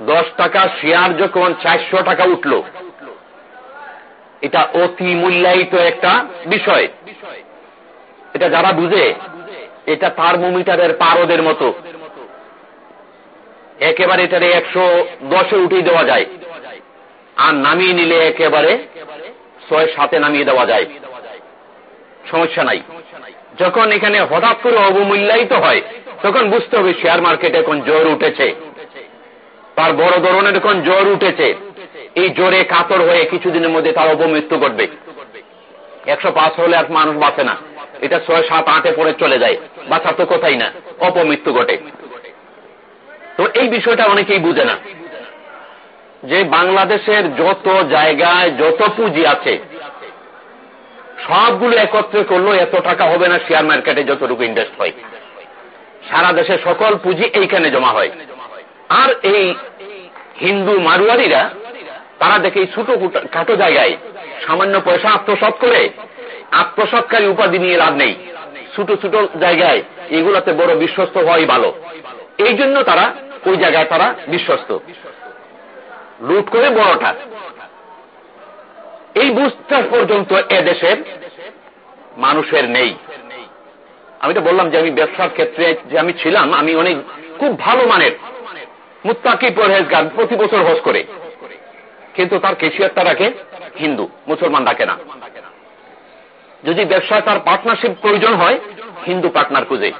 Speaker 1: দশ টাকা শেয়ার যখন চারশো টাকা উঠল, এটা অতি মূল্যায়িত একটা বিষয়। এটা যারা বুঝে, এটা থার্মোমিটারের পারদের মতো। একেবারে এটারে একশো দশে উঠিয়ে দেওয়া যায়। আর নামিয়ে নিলে একেবারে ছয় সাথে নামিয়ে দেওয়া যায়। সমস্যা নাই। যখন এখানে হঠাৎ করে অবমূল্যায়িত হয়, তখন বুঝতে হবে শেয়ার মার্কেটে এখন জ্বর উঠেছে। তার বড় ধরনের এখন জ্বর উঠেছে। এই জোরে কাতর হয়ে কিছুদিনের মধ্যে তার অপমৃত্যু ঘটবে। একশো পাঁচ হলে আর মানুষ বাঁচে না। এটা ছয় সাত আটে পরে চলে যায়। বাঁচা তো কোথায় না। অপমৃত্যু ঘটে। তো এই বিষয়টা অনেকেই বুঝে না। যে বাংলাদেশের যত জায়গায় যত পুঁজি আছে সবগুলো একত্রে করল, এত টাকা হবে না শেয়ার মার্কেটে যতটুকু ইনভেস্ট হয়। সারা দেশের সকল পুঁজি এইখানে জমা হয়। আর এই হিন্দু মারুয়ারিরা, তারা দেখে এই ছোট খাটো জায়গায় সামান্য পয়সা আত্মসাত করে আত্মসাতকারী উপাধি নিয়ে লাভ নেই। ছোট ছোট জায়গায় এগুলাতে বড় বিশ্বস্ত হওয়াই ভালো। এই জন্য তারা ওই জায়গায় তারা বিশ্বস্ত। লুট করে বড়টা। এই বুঝটা পর্যন্ত এদেশের মানুষের নেই। আমি তো বললাম যে আমি ব্যবসার ক্ষেত্রে যে আমি ছিলাম, আমি অনেক খুব ভালো মানের মুত্তাকি পরহেজগার প্রতি বছর হজ করে। কিন্তু তার কেশিয়ারটা রাখে হিন্দু, মুসলমান ডাকে না। যদি ব্যবসায় তার পার্টনারশিপ প্রয়োজন হয়, হিন্দু পার্টনার খুঁজে।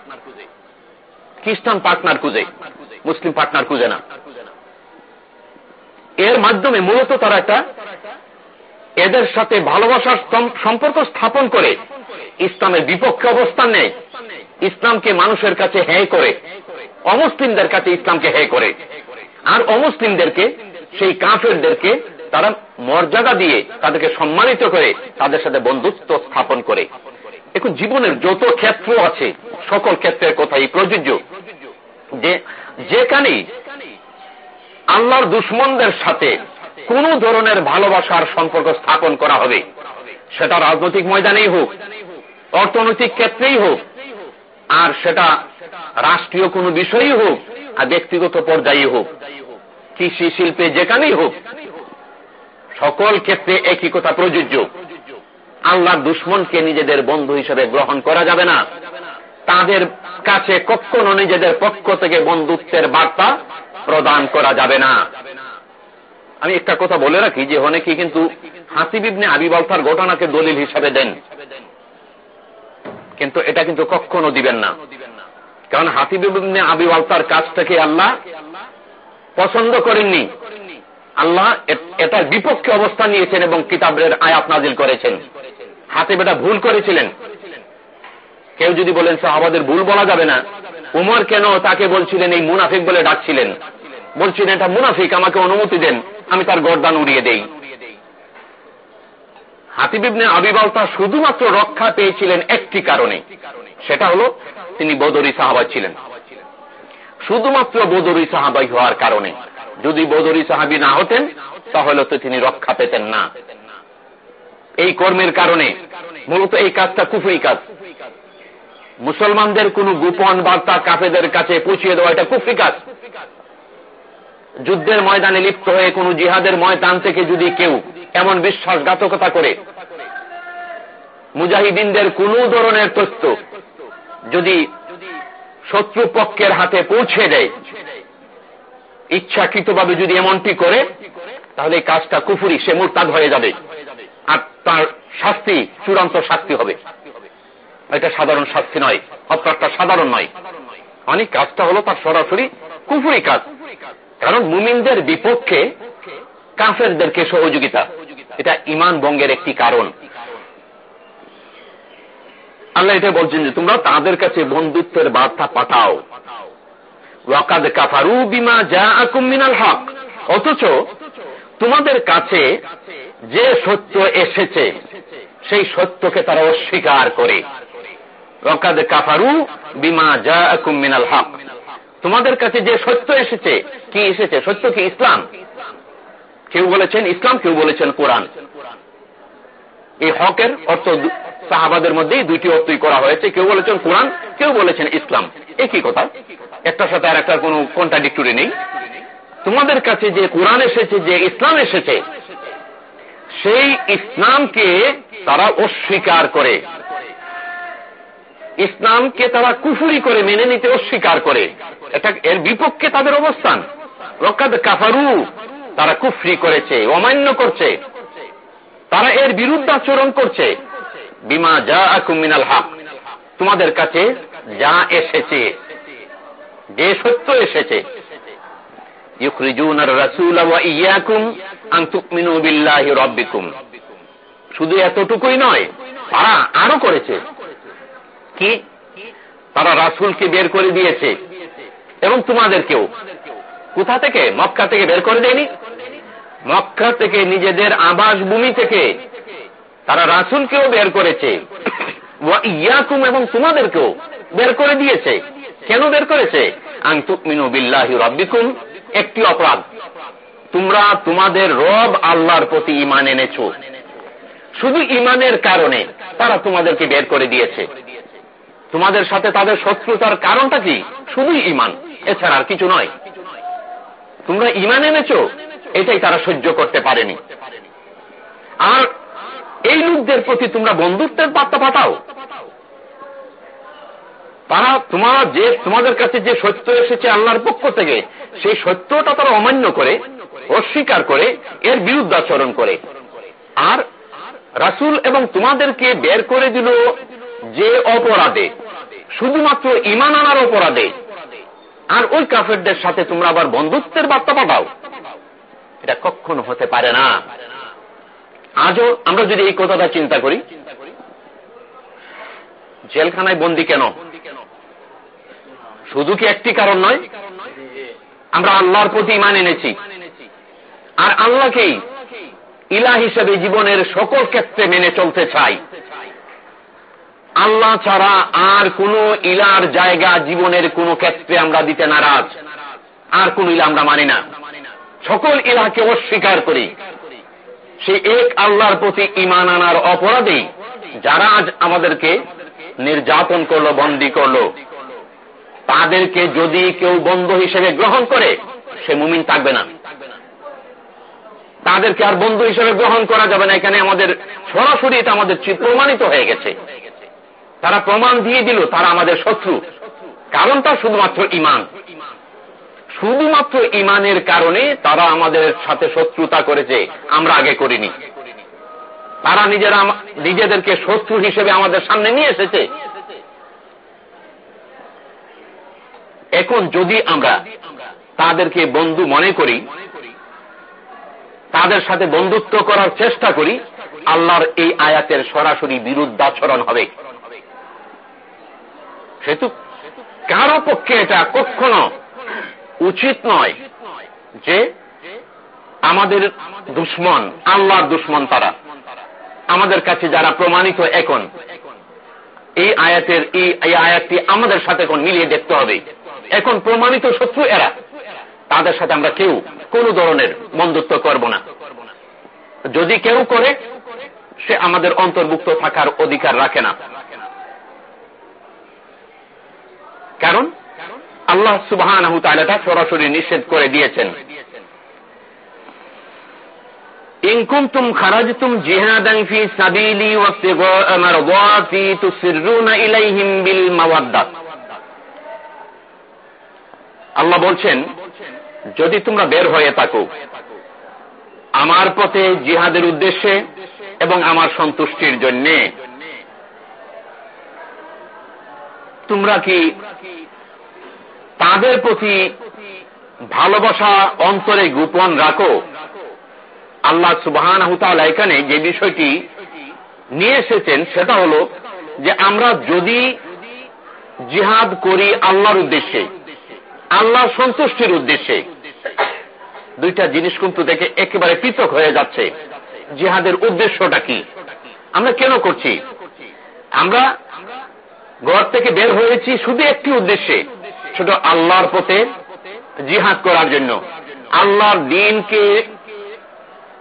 Speaker 1: খ্রিস্টান পার্টনার খুঁজে, মুসলিম পার্টনার খুঁজে না। এর মাধ্যমে মূলত তারা একটা এদের সাথে ভালোবাসার সম্পর্ক স্থাপন করে ইসলামের বিপক্ষে অবস্থান নেয়। ইসলামকে মানুষের কাছে হ্যাঁ করে। অমুসলিমদের কাছে ইসলামকে হ্যাঁ করে। আর অমুসলিমদেরকে, সেই কাফেরদেরকে তারা মর্যাদা দিয়ে তাদেরকে সম্মানিত করে, তাদের সাথে বন্ধুত্ব স্থাপন করে। এখন জীবনের যত ক্ষেত্র আছে, সকল ক্ষেত্রের কথাই প্রযোজ্য। যে যেখানে আল্লাহর দুশ্মনদের সাথে কোন ধরনের ভালোবাসার সম্পর্ক স্থাপন করা হবে? সেটা রাজনৈতিক ময়দানেই হোক, অর্থনৈতিক ক্ষেত্রেই হোক, আর সেটা রাষ্ট্রীয় কোনো বিষয়ই হোক, আর ব্যক্তিগত পর্যায়ে হোক, কৃষি শিল্পে যেখানেই হোক, সকল ক্ষেত্রে একই কথা প্রযোজ্য। আল্লাহর দুশ্মনকে নিজেদের বন্ধু হিসেবে গ্রহণ করা যাবে না। তাদের কাছে কখনো নিজেদের পক্ষ থেকে বন্ধুত্বের বার্তা প্রদান করা যাবে না। আমি একটা কথা বলে রাখি, যে অনেকে কিন্তু হাসিবিবনে আবিবালতার ঘটনাকে দলিল হিসাবে দেন। কিন্তু এটা কিন্তু কখনো দিবেন না। কারণ হাসিবিবনে আবিবালতার কাজটাকে আল্লাহ পছন্দ করেননি। আল্লাহ এটার বিপক্ষে অবস্থান নিয়েছেন এবং কিতাবের আয়াত নাজিল করেছেন। হাতে বেটা ভুল করেছিলেন। কেউ যদি বলেন, সাহাবাদের ভুল বলা যাবে না। উমর কেন তাকে বলছিলেন, এই মুনাফিক বলে ডাকছিলেন। বলছিলেন, এটা মুনাফিক, আমাকে অনুমতি দেন। আমি তার গরদান উড়িয়ে দেই। হাতিবিবনে আবিবালতা শুধুমাত্র রক্ষা পেয়েছিলেন একটি কারণে। সেটা হলো, তিনি বদরি সাহাবা ছিলেন। শুধুমাত্র বদরি সাহাবাই হওয়ার কারণে। যদি বদরি সাহাবি না হতেন, তাহলে তো তিনি রক্ষা পেতেন না। এই কর্মের কারণে, মূলত এই কাজটা কুফরি কাজ। মুসলমানদের কোন গোপন বার্তা কাফেদের কাছে পৌঁছিয়ে দেওয়া, এটা কুফরি কাজ। যুদ্ধের ময়দানে লিপ্ত হয়ে কোন জিহাদের ময়দান থেকে যদি কেউ এমন বিশ্বাসঘাতকতা করে, মুজাহিদিনদের কোন ধরনের তথ্য যদি শত্রুপক্ষের হাতে পৌঁছে দেয়, ইচ্ছাকৃতভাবে যদি এমনটি করে, তাহলে কাজটা কুফুরি, সে মোরতাদ হয়ে যাবে। আর তার শাস্তি, চূড়ান্ত শাস্তি হবে। এটা সাধারণ শাস্তি নয় অপরাধটা সাধারণ নয়। অনেক কাজটা হলো তার সরাসরি কুফুরি কাজ। কারণ মুমিনদের বিপক্ষে কাফেরদেরকে সহযোগিতা, এটা ইমান বঙ্গের একটি কারণ। আল্লাহ এটা বলছেন যে, তোমরা তাদের কাছে বন্ধুত্বের বার্তা পাঠাও। ওয়াকাদ কাফারু বিমা যা মিনাল হক। অথচ তোমাদের কাছে যে সত্য এসেছে, সেই সত্যকে তারা অস্বীকার করে। ওয়াকাদ কাফারু বিমা যা মিনাল হক। তোমাদের কাছে যে সত্য এসেছে, কি এসেছে? সত্য কি ইসলাম? কেউ বলেছেন ইসলাম, কেউ বলেছেন কোরআন। এই হকের অর্থ সাহাবাদের মধ্যেই দুইটি অর্থই করা হয়েছে। কেউ বলেছেন কোরআন, কেউ বলেছেন ইসলাম। একই কথা। একটার সাথে আর একটা কোন কন্ট্রাডিক্টরি নেই। তোমাদের কাছে যে কোরআন এসেছে, যে ইসলাম এসেছে, সেই ইসলামকে তারা অস্বীকার করে। ইসলামকে তারা কুফুরি করে মেনে নিতে অস্বীকার করে। এটা এর বিপক্ষে তাদের অবস্থান। কাফারু, তারা কুফরি করেছে, অমান্য করছে। তারা এর বিরুদ্ধাচরণ করছে। বিমা যা আকুমিনাল হক, তোমাদের কাছে যা এসেছে, যে সত্য এসেছে। শুধু এতটুকুই নয়, তারা আরও করেছে। কি তারা রাসুলকে বের করে দিয়েছে। এবং তোমাদেরকেও। কোথা থেকে? মক্কা থেকে বের করে দেয়নি? মক্কা থেকে নিজেদের আবাস ভূমি থেকে তারা রাসুলকেও বের করেছে। ইয়াকুম এবং তোমাদেরকেও বের করে দিয়েছে। কেন বের করেছে? একটি অপরাধ। তোমরা তোমাদের রব আল্লাহর প্রতি ইমান এনেছ। শুধু ইমানের কারণে তারা তোমাদেরকে বের করে দিয়েছে। তোমাদের সাথে তাদের শত্রুতার কারণটা কি? শুধুই ইমান এছাড়া আর কিছু নয়। তোমরা ইমান এনেছ, এটাই তারা সহ্য করতে পারেনি। আর এই লোকদের প্রতি তোমরা বন্ধুত্বের বার্তা পাঠাও তারা তোমার যে, তোমাদের কাছে যে সত্য এসেছে আল্লাহর পক্ষ থেকে, সেই সত্যটা তারা অমান্য করে, অস্বীকার করে, এর বিরুদ্ধাচরণ করে। আর রাসুল এবং তোমাদেরকে বের করে দিল যে অপরাধে, শুধুমাত্র ইমান আনার অপরাধে, আর ওই কাফেরদের সাথে তোমরা আবার বন্ধুত্বের বার্তা পাঠাও, এটা কখনো হতে পারে না। আজও আমরা যদি এই কথাটা চিন্তা করি, জেলখানায় বন্দি কেন? শুধু কি একটি কারণ নয়? আমরা আল্লাহর প্রতি ইমান এনেছি। আর আল্লাহকেই ইলা হিসেবে জীবনের সকল ক্ষেত্রে মেনে চলতে চাই। আল্লাহ ছাড়া আর কোন ইলার জায়গা জীবনের কোন ক্ষেত্রে আমরা দিতে নারাজ। আর কোন ইলা আমরা মানি না। সকল ইলাকে অস্বীকার করি। সে এক আল্লাহর প্রতি ইমান আনার অপরাধী, যারা আজ আমাদেরকে নির্যাতন করল, বন্দী করল। তাদেরকে যদি কেউ বন্ধু হিসেবে গ্রহণ করে, সে মুমিন থাকবে না। তাদেরকে আর বন্ধু হিসেবে গ্রহণ করা যাবে না। এখানে আমাদের সরাসরি এটা আমাদের প্রমাণিত হয়ে গেছে। তারা প্রমাণ দিয়ে দিল তারা আমাদের শত্রু। কারণটা শুধুমাত্র ইমান। শুধুমাত্র ইমানের কারণে তারা আমাদের সাথে শত্রুতা করেছে, আমরা আগে করিনি। তারা নিজেরা নিজেদেরকে শত্রু হিসেবে আমাদের সামনে নিয়ে এসেছে। এখন যদি আমরা তাদেরকে বন্ধু মনে করি, তাদের সাথে বন্ধুত্ব করার চেষ্টা করি, আল্লাহর এই আয়াতের সরাসরি বিরুদ্ধাচরণ হবে। সেতু? কারও পক্ষে এটা কখনো উচিত নয় যে আমাদের দুশ্মন, আল্লাহর দুশ্মন তারা। আমাদের কাছে যারা প্রমাণিত এখন, এই আয়াতের, এই আয়াতটি আমাদের সাথে এখন মিলিয়ে দেখতে হবে। এখন প্রমাণিত শত্রু এরা। তাদের সাথে আমরা কেউ কোন ধরনের বন্ধুত্ব করব না। যদি কেউ করে, সে আমাদের অন্তর্ভুক্ত থাকার অধিকার রাখে না। কারণ আল্লাহ সুবাহ সরাসরি নিষেধ করে দিয়েছেন। আল্লাহ বলছেন, যদি তোমরা বের হয়ে থাকো, আমার পথে জিহাদের উদ্দেশ্যে এবং আমার সন্তুষ্টির জন্য তোমরা কি তাদের প্রতি ভালোবাসা অন্তরে গোপন রাখো? আল্লাহ সুবাহান এখানে যে বিষয়টি নিয়ে এসেছেন সেটা হল যে আমরা যদি জিহাদ করি আল্লাহর উদ্দেশ্যে আল্লাহ সন্তুষ্টির উদ্দেশ্যে, দুইটা জিনিস কিন্তু দেখে একেবারে পৃথক হয়ে যাচ্ছে। জিহাদের উদ্দেশ্যটা কি? আমরা কেন করছি? আমরা ঘর থেকে বের হয়েছি শুধু একটি উদ্দেশ্যে সেটা আল্লাহর পথে জিহাদ করার জন্য। আল্লাহর দিনকে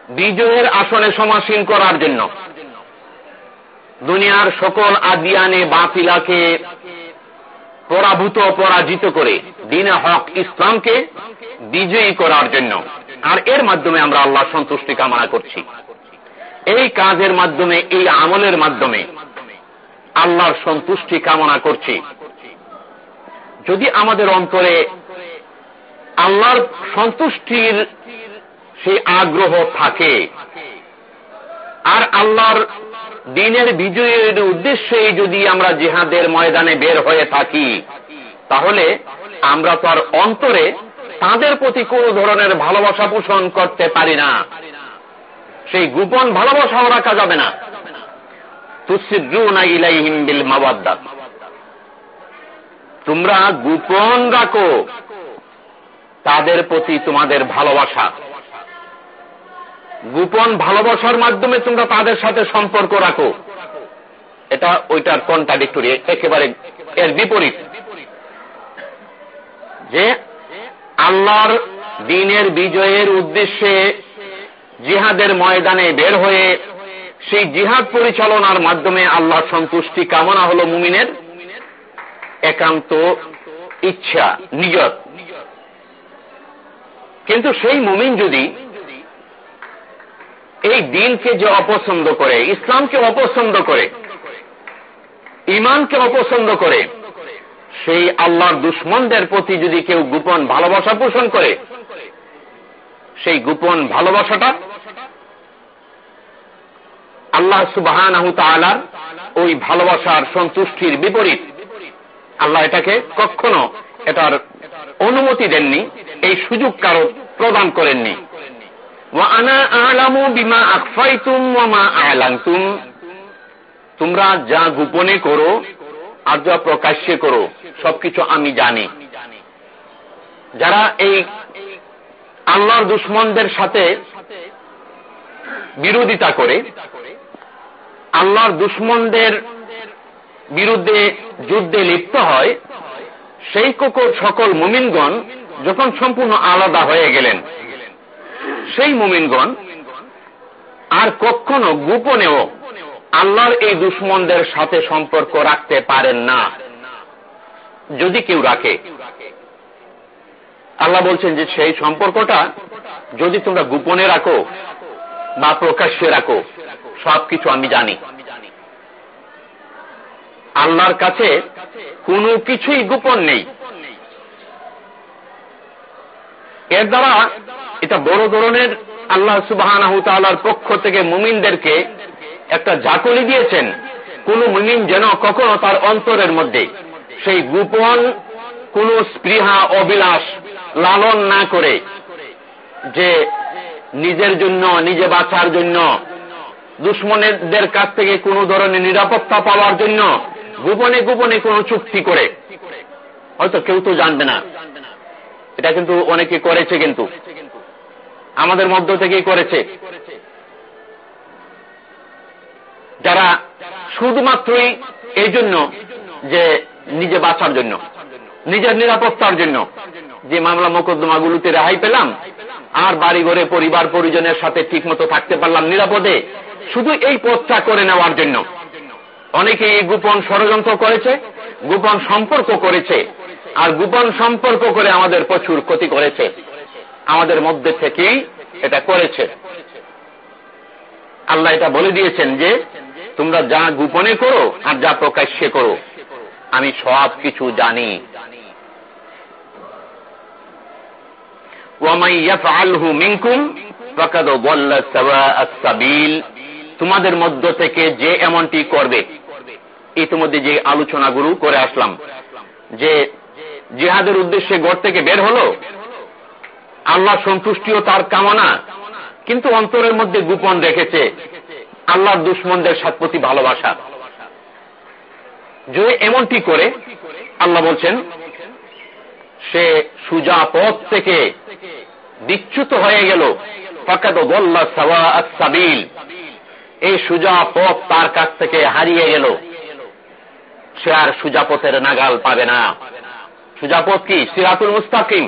Speaker 1: বিজয়ের আসনে সমাসীন করার জন্য। দুনিয়ার সকল আদিয়ানে বাতিলাকে পরাভূত পরাজিত করে দিনে হক ইসলামকে বিজয়ী করার জন্য। আর এর মাধ্যমে আমরা আল্লাহ সন্তুষ্টি কামনা করছি। এই কাজের মাধ্যমে, এই আমলের মাধ্যমে আল্লাহর সন্তুষ্টি কামনা করছি। যদি আমাদের অন্তরে আল্লাহর সন্তুষ্টির সেই আগ্রহ থাকে, আর আল্লাহর দিনের বিজয়ের উদ্দেশ্যে যদি আমরা জেহাদের ময়দানে বের হয়ে থাকি, তাহলে আমরা তো আর অন্তরে তাদের প্রতি কোন ধরনের ভালোবাসা পোষণ করতে পারি না। সেই গোপন ভালোবাসাও রাখা যাবে না। তোমরা গোপন রাখো। তাদের প্রতি তোমাদের ভালোবাসা। গোপন ভালোবাসার মাধ্যমে তোমরা তাদের সাথে সম্পর্ক রাখো। এটা ওইটার কন্ট্রাডিক্টরি একেবারে এর বিপরীত। যে আল্লাহর দিনের বিজয়ের উদ্দেশ্যে জিহাদের ময়দানে বের হয়ে সেই জিহাদ পরিচালনার মাধ্যমে আল্লাহ সন্তুষ্টি কামনা হল মুমিনের একান্ত ইচ্ছা, নিজত। কিন্তু সেই মুমিন যদি এই দিনকে যে অপছন্দ করে, ইসলামকে অপছন্দ করে ইমানকে অপছন্দ করে, সেই আল্লাহর দুশ্মনদের প্রতি যদি কেউ গোপন ভালোবাসা পোষণ করে, সেই গোপন ভালোবাসাটা আল্লাহ সুবাহান ওই ভালোবাসার সন্তুষ্টির বিপরীত। আল্লাহ এটাকে কখনো এটার অনুমতি দেননি, এই সুযোগ কারও প্রদান করেননি। তোমরা যা গোপনে করো আর যা প্রকাশ্যে করো, সবকিছু আমি জানি। যারা এই আল্লাহর দুশ্মনদের সাথে বিরোধিতা করে আল্লাহর দুশ্মনদের বিরুদ্ধে যুদ্ধে লিপ্ত হয়, সেই কুকুর সকল মুমিনগণ যখন সম্পূর্ণ আলাদা হয়ে গেলেন, সেই মুমিনগণ আর কখনো গোপনেও আল্লাহর এই দুশ্মনদের সাথে সম্পর্ক রাখতে পারেন না, যদি কেউ রাখে। আল্লাহ বলছেন যে সেই সম্পর্কটা যদি তোমরা গোপনে রাখো বা প্রকাশ্যে রাখো। সবকিছু আমি জানি। আল্লাহর কাছে কোনো কিছুই গোপন নেই। এর দ্বারা এটা বড় ধরনের আল্লাহ সুবাহ পক্ষ থেকে মুমিনদেরকে একটা জাকলি দিয়েছেন। কোন মুমিন যেন কখনো তার অন্তরের মধ্যে সেই গোপন কোন স্পৃহা অবিলাস লালন না করে যে নিজের জন্য, নিজে বাঁচার জন্য। দুশ্মনেদের কাছ থেকে কোন ধরনের নিরাপত্তা পাওয়ার জন্য গোপনে গোপনে কোন চুক্তি করে। হয়তো কেউ তো জানবে না। এটা কিন্তু অনেকে করেছে কিন্তু। আমাদের মধ্য থেকেই করেছে। যারা শুধুমাত্রই এই জন্য যে নিজে বাঁচার জন্য, নিজের নিরাপত্তার জন্য যে মামলা মোকদ্দমাগুলোতে রেহাই পেলাম আর বাড়ি ঘরে পরিবার পরিজনের সাথে ঠিক মতো থাকতে পারলাম নিরাপদে। শুধু এই পথটা করে নেওয়ার জন্য। অনেকে এই গোপন ষড়যন্ত্র করেছে, গোপন সম্পর্ক করেছে, আর গোপন সম্পর্ক করে আমাদের প্রচুর ক্ষতি করেছে। আমাদের মধ্যে থেকেই এটা করেছে। আল্লাহ এটা বলে দিয়েছেন যে, তোমরা যা গোপনে করো আর যা প্রকাশ্যে করো, আমি সব কিছু জানি। তোমাদের মধ্য থেকে যে এমনটি করবে, ইতিমধ্যে যে আলোচনাগুলো করে আসলাম, যে জিহাদের উদ্দেশ্যে গড় থেকে বের হলো, আল্লাহ সন্তুষ্টিও তার কামনা, কিন্তু অন্তরের মধ্যে গোপন রেখেছে আল্লাহর দুশ্মনদের সাথ প্রতি ভালোবাসা। যে এমনটি করে, আল্লাহ বলছেন সে সুজা পথ থেকে বিচ্যুত হয়ে গেল। এই সুজা পথ তার কাছ থেকে হারিয়ে গেল। সে আর সুজাপথের নাগাল পাবে না। সুজাপথ কি? সিরাতুল মুস্তাকিম।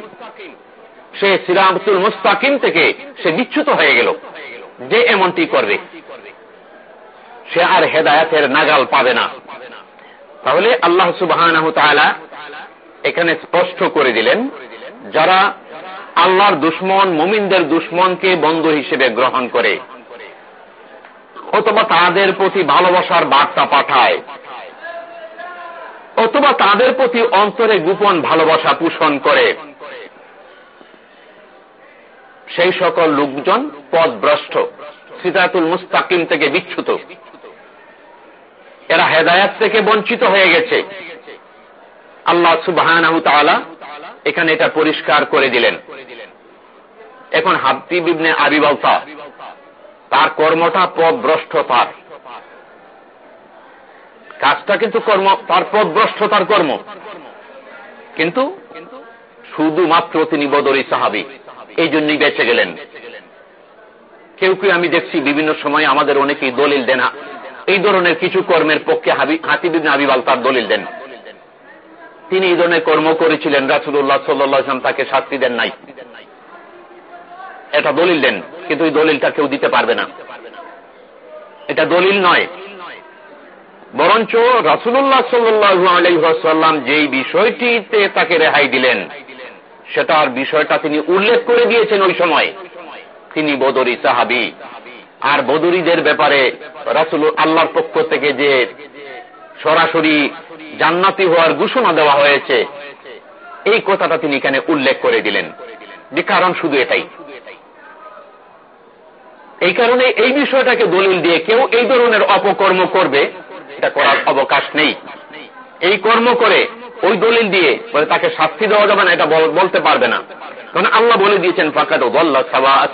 Speaker 1: সে সিরাতুল মুস্তাকিম থেকে সে বিচ্যুত হয়ে গেল। যে এমনটি করবে, সে আর হেদায়াতের নাগাল পাবে না। তাহলে আল্লাহ সুবাহ এখানে স্পষ্ট করে দিলেন, যারা আল্লাহর দুশ্মন, মুমিনদের দুশ্মনকে বন্ধু হিসেবে গ্রহণ করে, অথবা তাদের প্রতি ভালোবাসার বার্তা পাঠায়, অথবা তাদের প্রতি অন্তরে গোপন ভালোবাসা পোষণ করে, সেই সকল লোকজন পদভ্রষ্ট সিতাতুল মুস্তাকিম থেকে বিচ্ছুত এরা হেদায়াত থেকে বঞ্চিত হয়ে গেছে। আল্লাহ সুবাহ এখানে এটা পরিষ্কার করে দিলেন। এখন হাবতি বিবনে আবিবালতা তার কর্মটা পদভ্রষ্টতার। কাজটা কিন্তু কর্ম, তার পদভ্রষ্টতার কর্ম। কিন্তু শুধুমাত্র তিনি বদরি সাহাবি, এই জন্যই বেঁচে গেলেন। কেউ কেউ আমি দেখছি বিভিন্ন সময় আমাদের অনেকেই দলিল দেনা। এই ধরনের কিছু কর্মের পক্ষে হাতিবিন আবিবাল তার দলিল দেন। তিনি এই ধরনের কর্ম করেছিলেন রাসুল্লাহ সাল্লাম তাকে শাস্তি দেন নাই। এটা দলিল দেন, কিন্তু দলিলটা কেউ দিতে পারবে না। এটা দলিল নয়। বরঞ্চ রাসুল্লাহ সাল্লু যেই বিষয়টিতে তাকে রেহাই দিলেন, সেটার বিষয়টা তিনি উল্লেখ করে দিয়েছেন ওই সময়। তিনি বদরি সাহাবি। আর বদরিদের ব্যাপারে রাসুল আল্লাহর পক্ষ থেকে যে সরাসরি জান্নাতি হওয়ার ঘোষণা দেওয়া হয়েছে। এই কথাটা তিনি এখানে উল্লেখ করে দিলেন। যে কারণ শুধু এটাই। এই কারণে এই বিষয়টাকে দলিল দিয়ে কেউ এই ধরনের অপকর্ম করবে, এটা করার অবকাশ নেই। এই কর্ম করে ওই দলিল দিয়ে তাকে শাস্তি দেওয়া যাবে না, এটা বলতে পারবে না। কারণ আল্লাহ বলে দিয়েছেন ফাঁকাত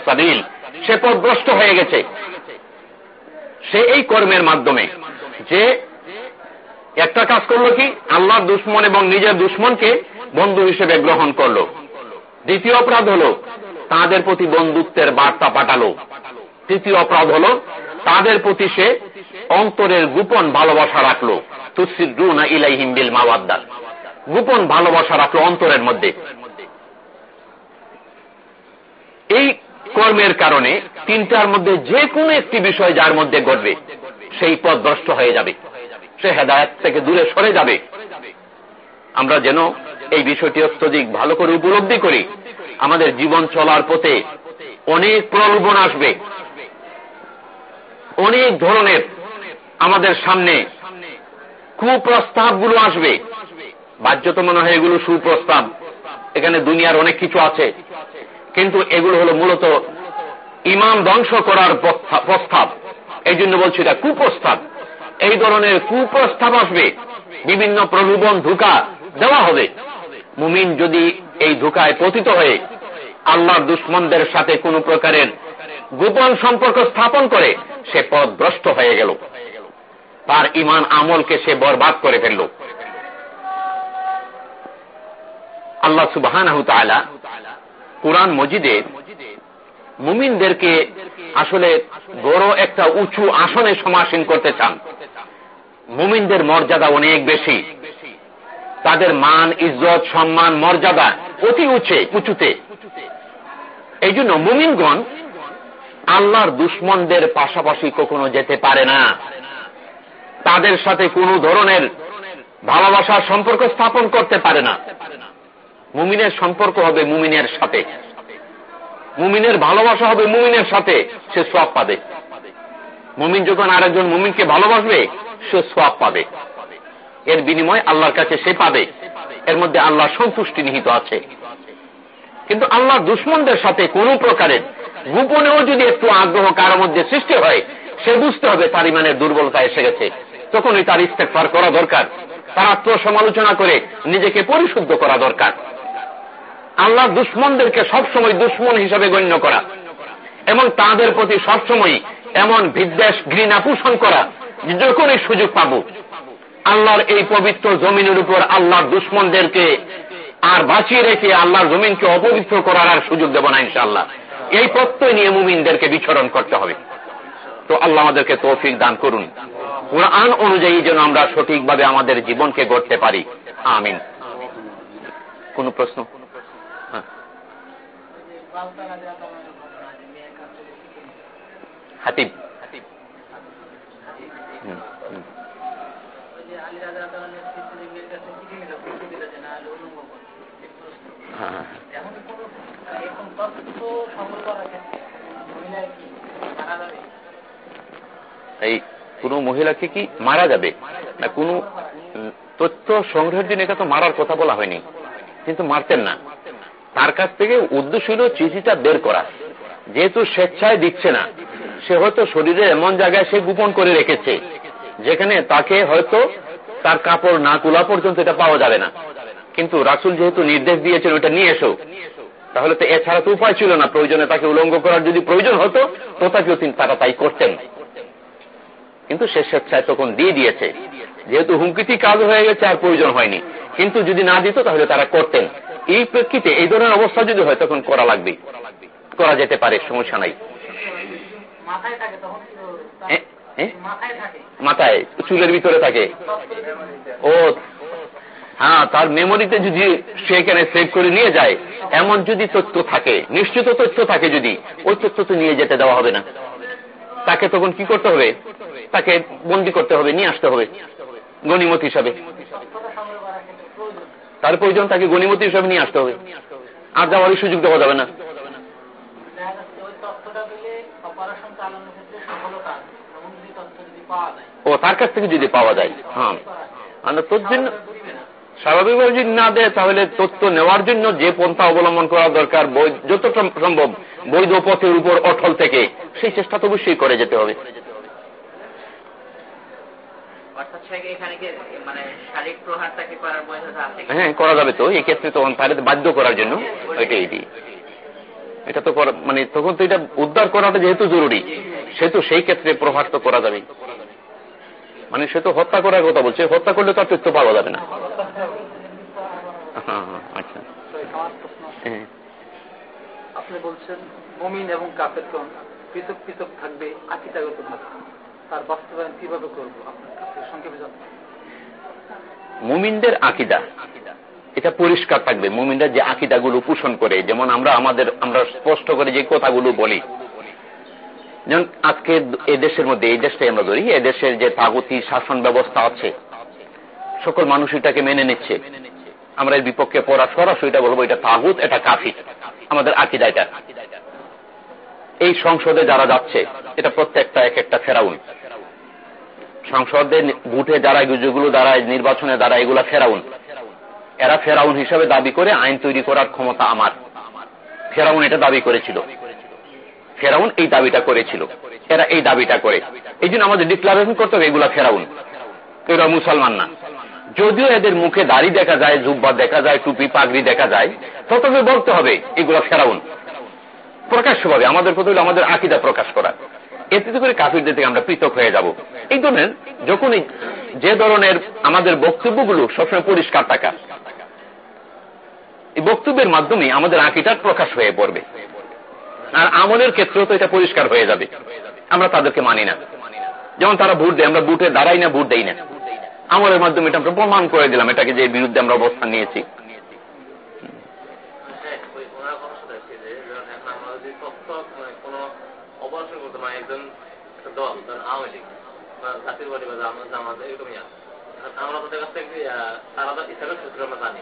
Speaker 1: সাবিল। সে পদগ্রস্ত হয়ে গেছে। সে এই কর্মের মাধ্যমে যে একটা কাজ করল কি? আল্লাহর দুশ্মন এবং নিজের দুশ্মনকে বন্ধু হিসেবে গ্রহণ করল। দ্বিতীয় অপরাধ হল, তাদের প্রতি বন্ধুত্বের বার্তা পাঠালো। তৃতীয় অপরাধ হল, তাদের প্রতি সে অন্তরের গোপন ভালোবাসা রাখল। তুসিদ্রুনা ইলাইহিম গোপন ভালোবাসা রাখল অন্তরের মধ্যে। এই কর্মের কারণে তিনটার মধ্যে যে কোনো একটি বিষয় যার মধ্যে ঘটবে, সেই পথ ভ্রষ্ট হয়ে যাবে। সে হেদায়ত থেকে দূরে সরে যাবে। আমরা যেন এই বিষয়টি অত্যধিক ভালো করে উপলব্ধি করি। আমাদের জীবন চলার পথে অনেক প্রলোভন আসবে। অনেক ধরনের আমাদের সামনে কুপ্রস্তাবগুলো আসবে। বাহ্যত মনে হয় এগুলো সুপ্রস্তাব। এখানে দুনিয়ার অনেক কিছু আছে। কিন্তু এগুলো হলো মূলত ইমাম ধ্বংস করার প্রস্তাব। এই জন্য বলছি এটা কুপ্রস্তাব। এই ধরনের কুপ্রস্তাব আসবে। বিভিন্ন প্রলোভন ধোকা দেওয়া হবে। মুমিন যদি এই ধোকায় পতিত হয়ে আল্লাহর দুশ্মনদের সাথে কোন প্রকারের গোপন সম্পর্ক স্থাপন করে, সে পথ ভ্রষ্ট হয়ে গেল। তার ইমান আমলকে সে বরবাদ করে ফেলল। আল্লাহ সুবাহ কোরআন মজিদে মুমিনদেরকে আসলে বড় একটা উঁচু আসনে সমাসীন করতে চান। মুমিনদের মর্যাদা অনেক বেশি। তাদের মান, ইজ্জত, সম্মান, মর্যাদা অতি উঁচে, উঁচুতে। এই জন্য মুমিনগণ আল্লাহর দুশ্মনদের পাশাপাশি কখনো যেতে পারে না। তাদের সাথে কোনো ধরনের ভালোবাসার সম্পর্ক স্থাপন করতে পারে না। মুমিনের সম্পর্ক হবে মুমিনের সাথে। মুমিনের ভালোবাসা হবে মুমিনের সাথে, সে সব পাবে। মুমিন যখন আরেকজন মুমিনকে ভালোবাসবে, সে সব পাবে। এর বিনিময় আল্লাহর কাছে সে পাবে। এর মধ্যে আল্লাহ সন্তুষ্টি নিহিত আছে। কিন্তু আল্লাহ দুশ্মনদের সাথে কোন প্রকারের গোপনেও যদি একটু আগ্রহ কারও মধ্যে সৃষ্টি হয়, সে বুঝতে হবে তার ইমানের দুর্বলতা এসে গেছে। তখনই তার ইস্তেফার করা দরকার। তার আত্মসমালোচনা করে নিজেকে পরিশুদ্ধ করা দরকার। আল্লাহ দুশ্মনদেরকে সবসময় দুশ্মন হিসাবে গণ্য করা। এবং তাদের প্রতি সবসময় এমন বিদ্বেষ ঘৃণা পোষণ করা যখনই সুযোগ পাব। আল্লাহর এই পবিত্র জমিনের উপর আল্লাহর দুশ্মনদেরকে আর বাঁচিয়ে রেখে আল্লাহর জমিনকে অপবিত্র করার আর সুযোগ দেব না ইনশাল্লাহ এই প্রত্যয় নিয়ে মুমিনদেরকে বিচরণ করতে হবে। তো আল্লাহ আমাদেরকে তৌফিক দান করুন। কোরআন অনুযায়ী যেন আমরা সঠিকভাবে আমাদের জীবনকে গড়তে পারি। আমিন। কোন প্রশ্ন? হাতিব এই কোন মহিলাকে কি মারা যাবে? না, কোন তথ্য সংগ্রহের জন্য এটা তো মারার কথা বলা হয়নি। কিন্তু মারতেন না। তার কাছ থেকে উদ্দেশ্য হল চিঠিটা বের করা। যেহেতু স্বেচ্ছায় দিচ্ছে না সে হয়তো শরীরে এমন জায়গায় সে গোপন করে রেখেছে, যেখানে তাকে হয়তো তার কাপড় না তোলা পর্যন্ত এটা পাওয়া যাবে না। কিন্তু রাসুল যেহেতু নির্দেশ দিয়েছেন ওটা নিয়ে এসো। তাহলে তো এছাড়া তো উপায় ছিল না, প্রয়োজনে তাকে উলঙ্গ করার যদি প্রয়োজন হতো, তথাপিও তিনি তারা তাই করতেন। কিন্তু সে স্বেচ্ছায় তখন দিয়ে দিয়েছে। যেহেতু হুমকিটি কাজ হয়ে গেছে, আর প্রয়োজন হয়নি। কিন্তু যদি না দিত, তাহলে তারা করতেন। এই প্রেক্ষিতে এই ধরনের অবস্থা যদি হয়, তখন করা লাগবে। করা যেতে পারে, সমস্যা নাই। মাথায় চুলের ভিতরে থাকে। ও হ্যাঁ তার মেমোরিতে যদি সে এখানে সেভ করে নিয়ে যায় এমন যদি তথ্য থাকে নিশ্চিত তথ্য থাকে যদি ওই তথ্য তো নিয়ে যেতে দেওয়া হবে না। তাকে তখন কি করতে হবে? তাকে বন্দি করতে হবে নিয়ে আসতে হবে গণিমত হিসাবে। তার প্রয়োজন তাকে গণিমতি হিসাবে নিয়ে আসতে হবে। আর যাওয়ারই সুযোগ দেওয়া যাবে না। ও তার কাছ থেকে যদি পাওয়া যায় হ্যাঁ। তোর জন্য স্বাভাবিকভাবে যদি না দেয় তাহলে তথ্য নেওয়ার জন্য যে পন্থা অবলম্বন করা দরকার যতটা সম্ভব বৈধ পথের উপর অটল থেকে সেই চেষ্টা তো অবশ্যই করে যেতে হবে।
Speaker 2: মানে
Speaker 1: হ্যাঁ করা যাবে তো। এই ক্ষেত্রে তখন তাহলে বাধ্য করার জন্য। ওইটা এটি তো মানে তখন তো এটা উদ্ধার করাটা যেহেতু জরুরি সেহেতু সেই ক্ষেত্রে প্রহার তো করা যাবে। মানে সে তো হত্যা করার কথা বলছে হত্যা করলে তো আর তথ্য পাওয়া যাবে না। আচ্ছা।
Speaker 3: হ্যাঁ। আপনি বলছেন মমিন এবং কাপের পৃথক পৃথক থাকবে আকিদাগত তার বাস্তবায়ন কীভাবে করব আপনার কাছে? সংক্ষেপে জানতে
Speaker 1: মুমিনদের আকিদা। এটা পরিষ্কার থাকবে। মুমিনরা যে আকিদাগুলো পোষণ করে, যেমন আমরা আমাদের, আমরা স্পষ্ট করে যে কথাগুলো বলি। যেমন আজকে এদেশের মধ্যে, এই দেশটাই আমরা ধরি এদেশের যে তাগতি শাসন ব্যবস্থা আছে, সকল মানুষ এটাকে মেনে নিচ্ছে। আমরা এর বিপক্ষে পড়া সরাসরি এটা বলব, এটা তাগুত, এটা কাফি আমাদের আকিদা এটা। এই সংসদে যারা যাচ্ছে, এটা প্রত্যেকটা এক একটা ফেরাউন। সংসদে ভোটে যারা, যেগুলো দ্বারা নির্বাচনে দ্বারা এগুলা ফেরাউন। এরা ফেরাউন হিসাবে দাবি করে আইন তৈরি করার ক্ষমতা আমার। ফেরাউন এটা দাবি করেছিল। ফেরাউন এই দাবিটা করেছিল। এরা এই দাবিটা করে। এই জন্য আমাদের ডিক্লারেশন করতে হবে, এগুলা ফেরাউন। এরা মুসলমান না। যদিও এদের মুখে দাড়ি দেখা যায়, জুব্বা দেখা যায়, টুপি, পাগড়ি দেখা যায় ততবে বলতে হবে, এগুলা ফেরাউন। প্রকাশ্যভাবে, আমাদের প্রতি আমাদের আকিদা প্রকাশ করা। এতে করে কাফিরদের থেকে আমরা পৃথক হয়ে যাব। এই ধরনের যখনই যে ধরনের আমাদের বক্তব্যগুলো সবসময় পরিষ্কার থাকা। এই বক্তব্যের মাধ্যমে আমাদের আঁকিটার প্রকাশ হয়ে পড়বে আর আমলের ক্ষেত্রেও তো এটা পরিষ্কার হয়ে যাবে আমরা তাদেরকে মানি না যেমন তারা ভোট দেয় আমরা ভোটে দাঁড়াই না ভোট দেই না আমলের মাধ্যমে এটা আমরা প্রমাণ করে দিলাম এটাকে যে বিরুদ্ধে আমরা অবস্থান নিয়েছি
Speaker 2: আমরা তাদের কাছ থেকে তারা ইসলামের সূত্র আমরা জানি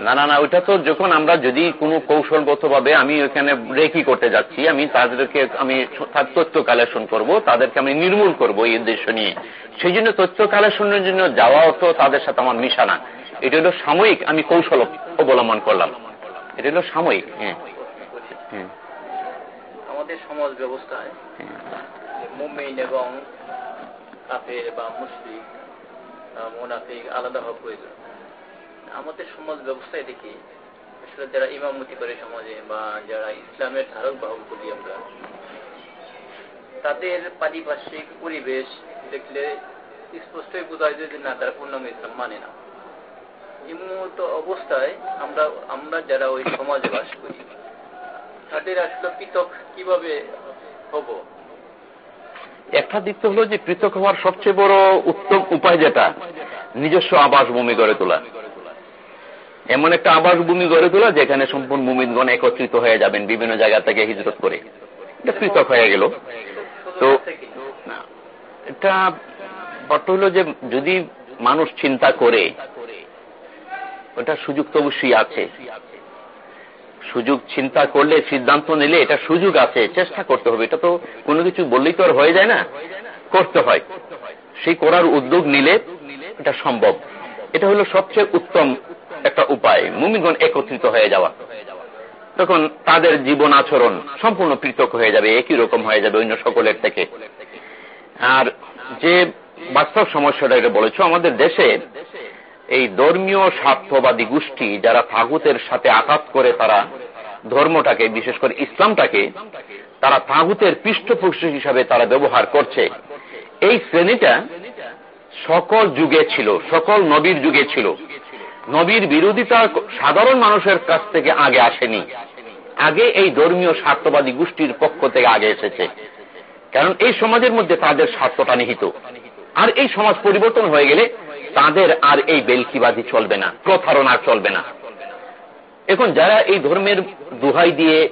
Speaker 1: না না না ওইটা তো যখন আমরা যদি কোনো কৌশলগত ভাবে আমি ওইখানে রেকি করতে যাচ্ছি আমি তাদেরকে আমি তথ্য কালেকশন করব তাদেরকে আমি নির্মূল করব এই উদ্দেশ্য নিয়ে। সেই জন্য তথ্য কালেকশনের জন্য যাওয়াও তো তাদের সাথে আমার মিশা না। এটা হলো সাময়িক আমি কৌশল অবলম্বন করলাম। এটা হলো সাময়িক হ্যাঁ
Speaker 2: আমাদের সমাজ ব্যবস্থায় মুমিন এবং কাফের বা মুসলিম মোনাফিক, আলাদা হওয়া প্রয়োজন। আমাদের সমাজ ব্যবস্থায় দেখি আসলে যারা ইমামতি করে সমাজে বা যারা ইসলামের ধারক বাহক বলি আমরা, তাদের পারিপার্শ্বিক পরিবেশ দেখলে স্পষ্টই বোঝা যায় যে না, তারা পূর্ণাঙ্গ ইসলাম মানে না। এই মুহূর্ত অবস্থায় আমরা আমরা যারা ওই সমাজে বাস করি, তাদের আসলে পৃথক কীভাবে হব?
Speaker 1: একটা দিক তো হলো যে পৃথক হওয়ার সবচেয়ে বড় উত্তম উপায় যেটা, নিজস্ব আবাস ভূমি গড়ে তোলা। এমন একটা আবাস ভূমি গড়ে তোলা যেখানে সম্পূর্ণ মুমিনগণ একত্রিত হয়ে যাবেন বিভিন্ন জায়গা থেকে হিজরত করে। এটা পৃথক হয়ে গেল। তো এটা বর্ত হলো যে যদি মানুষ চিন্তা করে, ওটা সুযোগ তো অবশ্যই আছে। সুযোগ চিন্তা করলে, সিদ্ধান্ত নিলে এটা সুযোগ আছে, চেষ্টা করতে হবে। এটা তো কোনো কিছু বললেই তো আর হয়ে যায় না? করতে হয়। সেই করার উদ্যোগ নিলে এটা সম্ভব। এটা হলো সবচেয়ে উত্তম একটা উপায়। মুমিগণ একত্রিত হয়ে যাওয়া। তখন তাদের জীবন আচরণ সম্পূর্ণ পৃথক হয়ে যাবে, একই রকম হয়ে যাবে অন্য সকলের থেকে। আর যে বাস্তব সমস্যাটা এটা বলেছ, আমাদের দেশে এই ধর্মীয় স্বার্থবাদী গোষ্ঠী যারা তাগুতের সাথে আঘাত করে তারা ধর্মটাকে, বিশেষ করে ইসলামটাকে, তারা তাগুতের পৃষ্ঠপোষক হিসাবে তারা ব্যবহার করছে। এই শ্রেণীটা সকল যুগে ছিল, সকল নবীর যুগে ছিল। নবীর বিরোধিতা সাধারণ মানুষের কাছ থেকে আগে আসেনি। আগে এই ধর্মীয় স্বার্থবাদী গোষ্ঠীর পক্ষ থেকে আগে এসেছে। কারণ এই সমাজের মধ্যে তাদের স্বার্থটা নিহিত। আর এই সমাজ পরিবর্তন হয়ে গেলে তাদের আর এই বেলকিবাজি চলবে না প্রথারণা চলবে না। এখন যারা এই ধর্মের দুহাই দিয়ে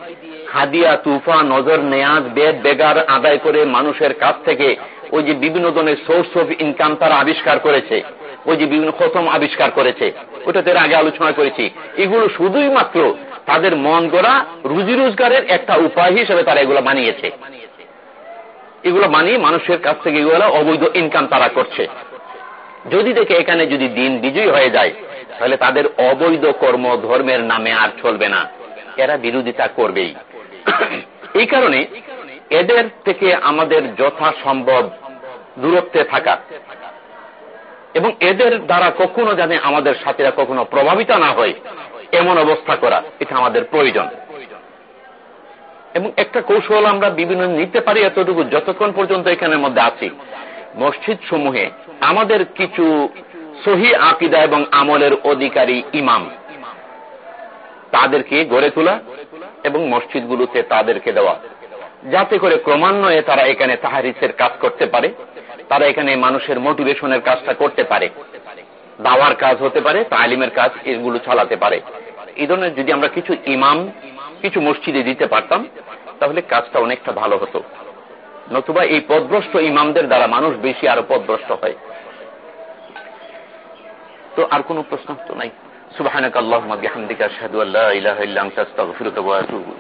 Speaker 1: হাদিয়া তুফা নজর, নেয়াজ, বেদ, বেগার আদায় করে মানুষের কাছ থেকে ওই যে বিভিন্ন ধরনের সোর্স অফ ইনকাম তারা আবিষ্কার করেছে, ওই যে বিভিন্ন খতম আবিষ্কার করেছে ওটা তার আগে আলোচনা করেছি, এগুলো শুধুই মাত্র তাদের মন গড়া রুজি রোজগারের একটা উপায় হিসেবে তারা এগুলো বানিয়েছে। এগুলো বানিয়ে মানুষের কাছ থেকে এগুলো অবৈধ ইনকাম তারা করছে। যদি দেখে এখানে যদি দিন বিজয়ী হয়ে যায়, তাহলে তাদের অবৈধ কর্ম ধর্মের নামে আর চলবে না। এরা বিরোধিতা করবেই। এই কারণে এদের থেকে আমাদের যথাসম্ভব দূরত্বে থাকা এবং এদের দ্বারা কখনো জানে আমাদের সাথীরা কখনো প্রভাবিত না হয়, এমন অবস্থা করা, এটা আমাদের প্রয়োজন। এবং একটা কৌশল আমরা বিভিন্ন নিতে পারি এতটুকু যতক্ষণ পর্যন্ত এখানের মধ্যে আছি। মসজিদ সমূহে আমাদের কিছু সহি আকিদা এবং আমলের অধিকারী ইমাম। তাদেরকে গড়ে তোলা এবং মসজিদগুলোতে তাদেরকে দেওয়া। যাতে করে ক্রমান্বয়ে তারা এখানে তাহারিসের কাজ করতে পারে, তারা এখানে মানুষের মোটিভেশনের কাজটা করতে পারে, দাওয়ার কাজ হতে পারে, তালিমের কাজ এগুলো চালাতে পারে। এই ধরনের যদি আমরা কিছু ইমাম, কিছু মসজিদে দিতে পারতাম, তাহলে কাজটা অনেকটা ভালো হতো। নতুবা এই পদভ্রষ্ট ইমামদের দ্বারা মানুষ বেশি আরও পদভ্রষ্ট হয়। তো আর কোন প্রশ্ন তো নাই। সুবাহ আল্লাহ বিহামদিকা আশহাদু আল্লাহ ইলাহা ইল্লা আনতা আস্তাগফিরুকা ওয়া আতুবু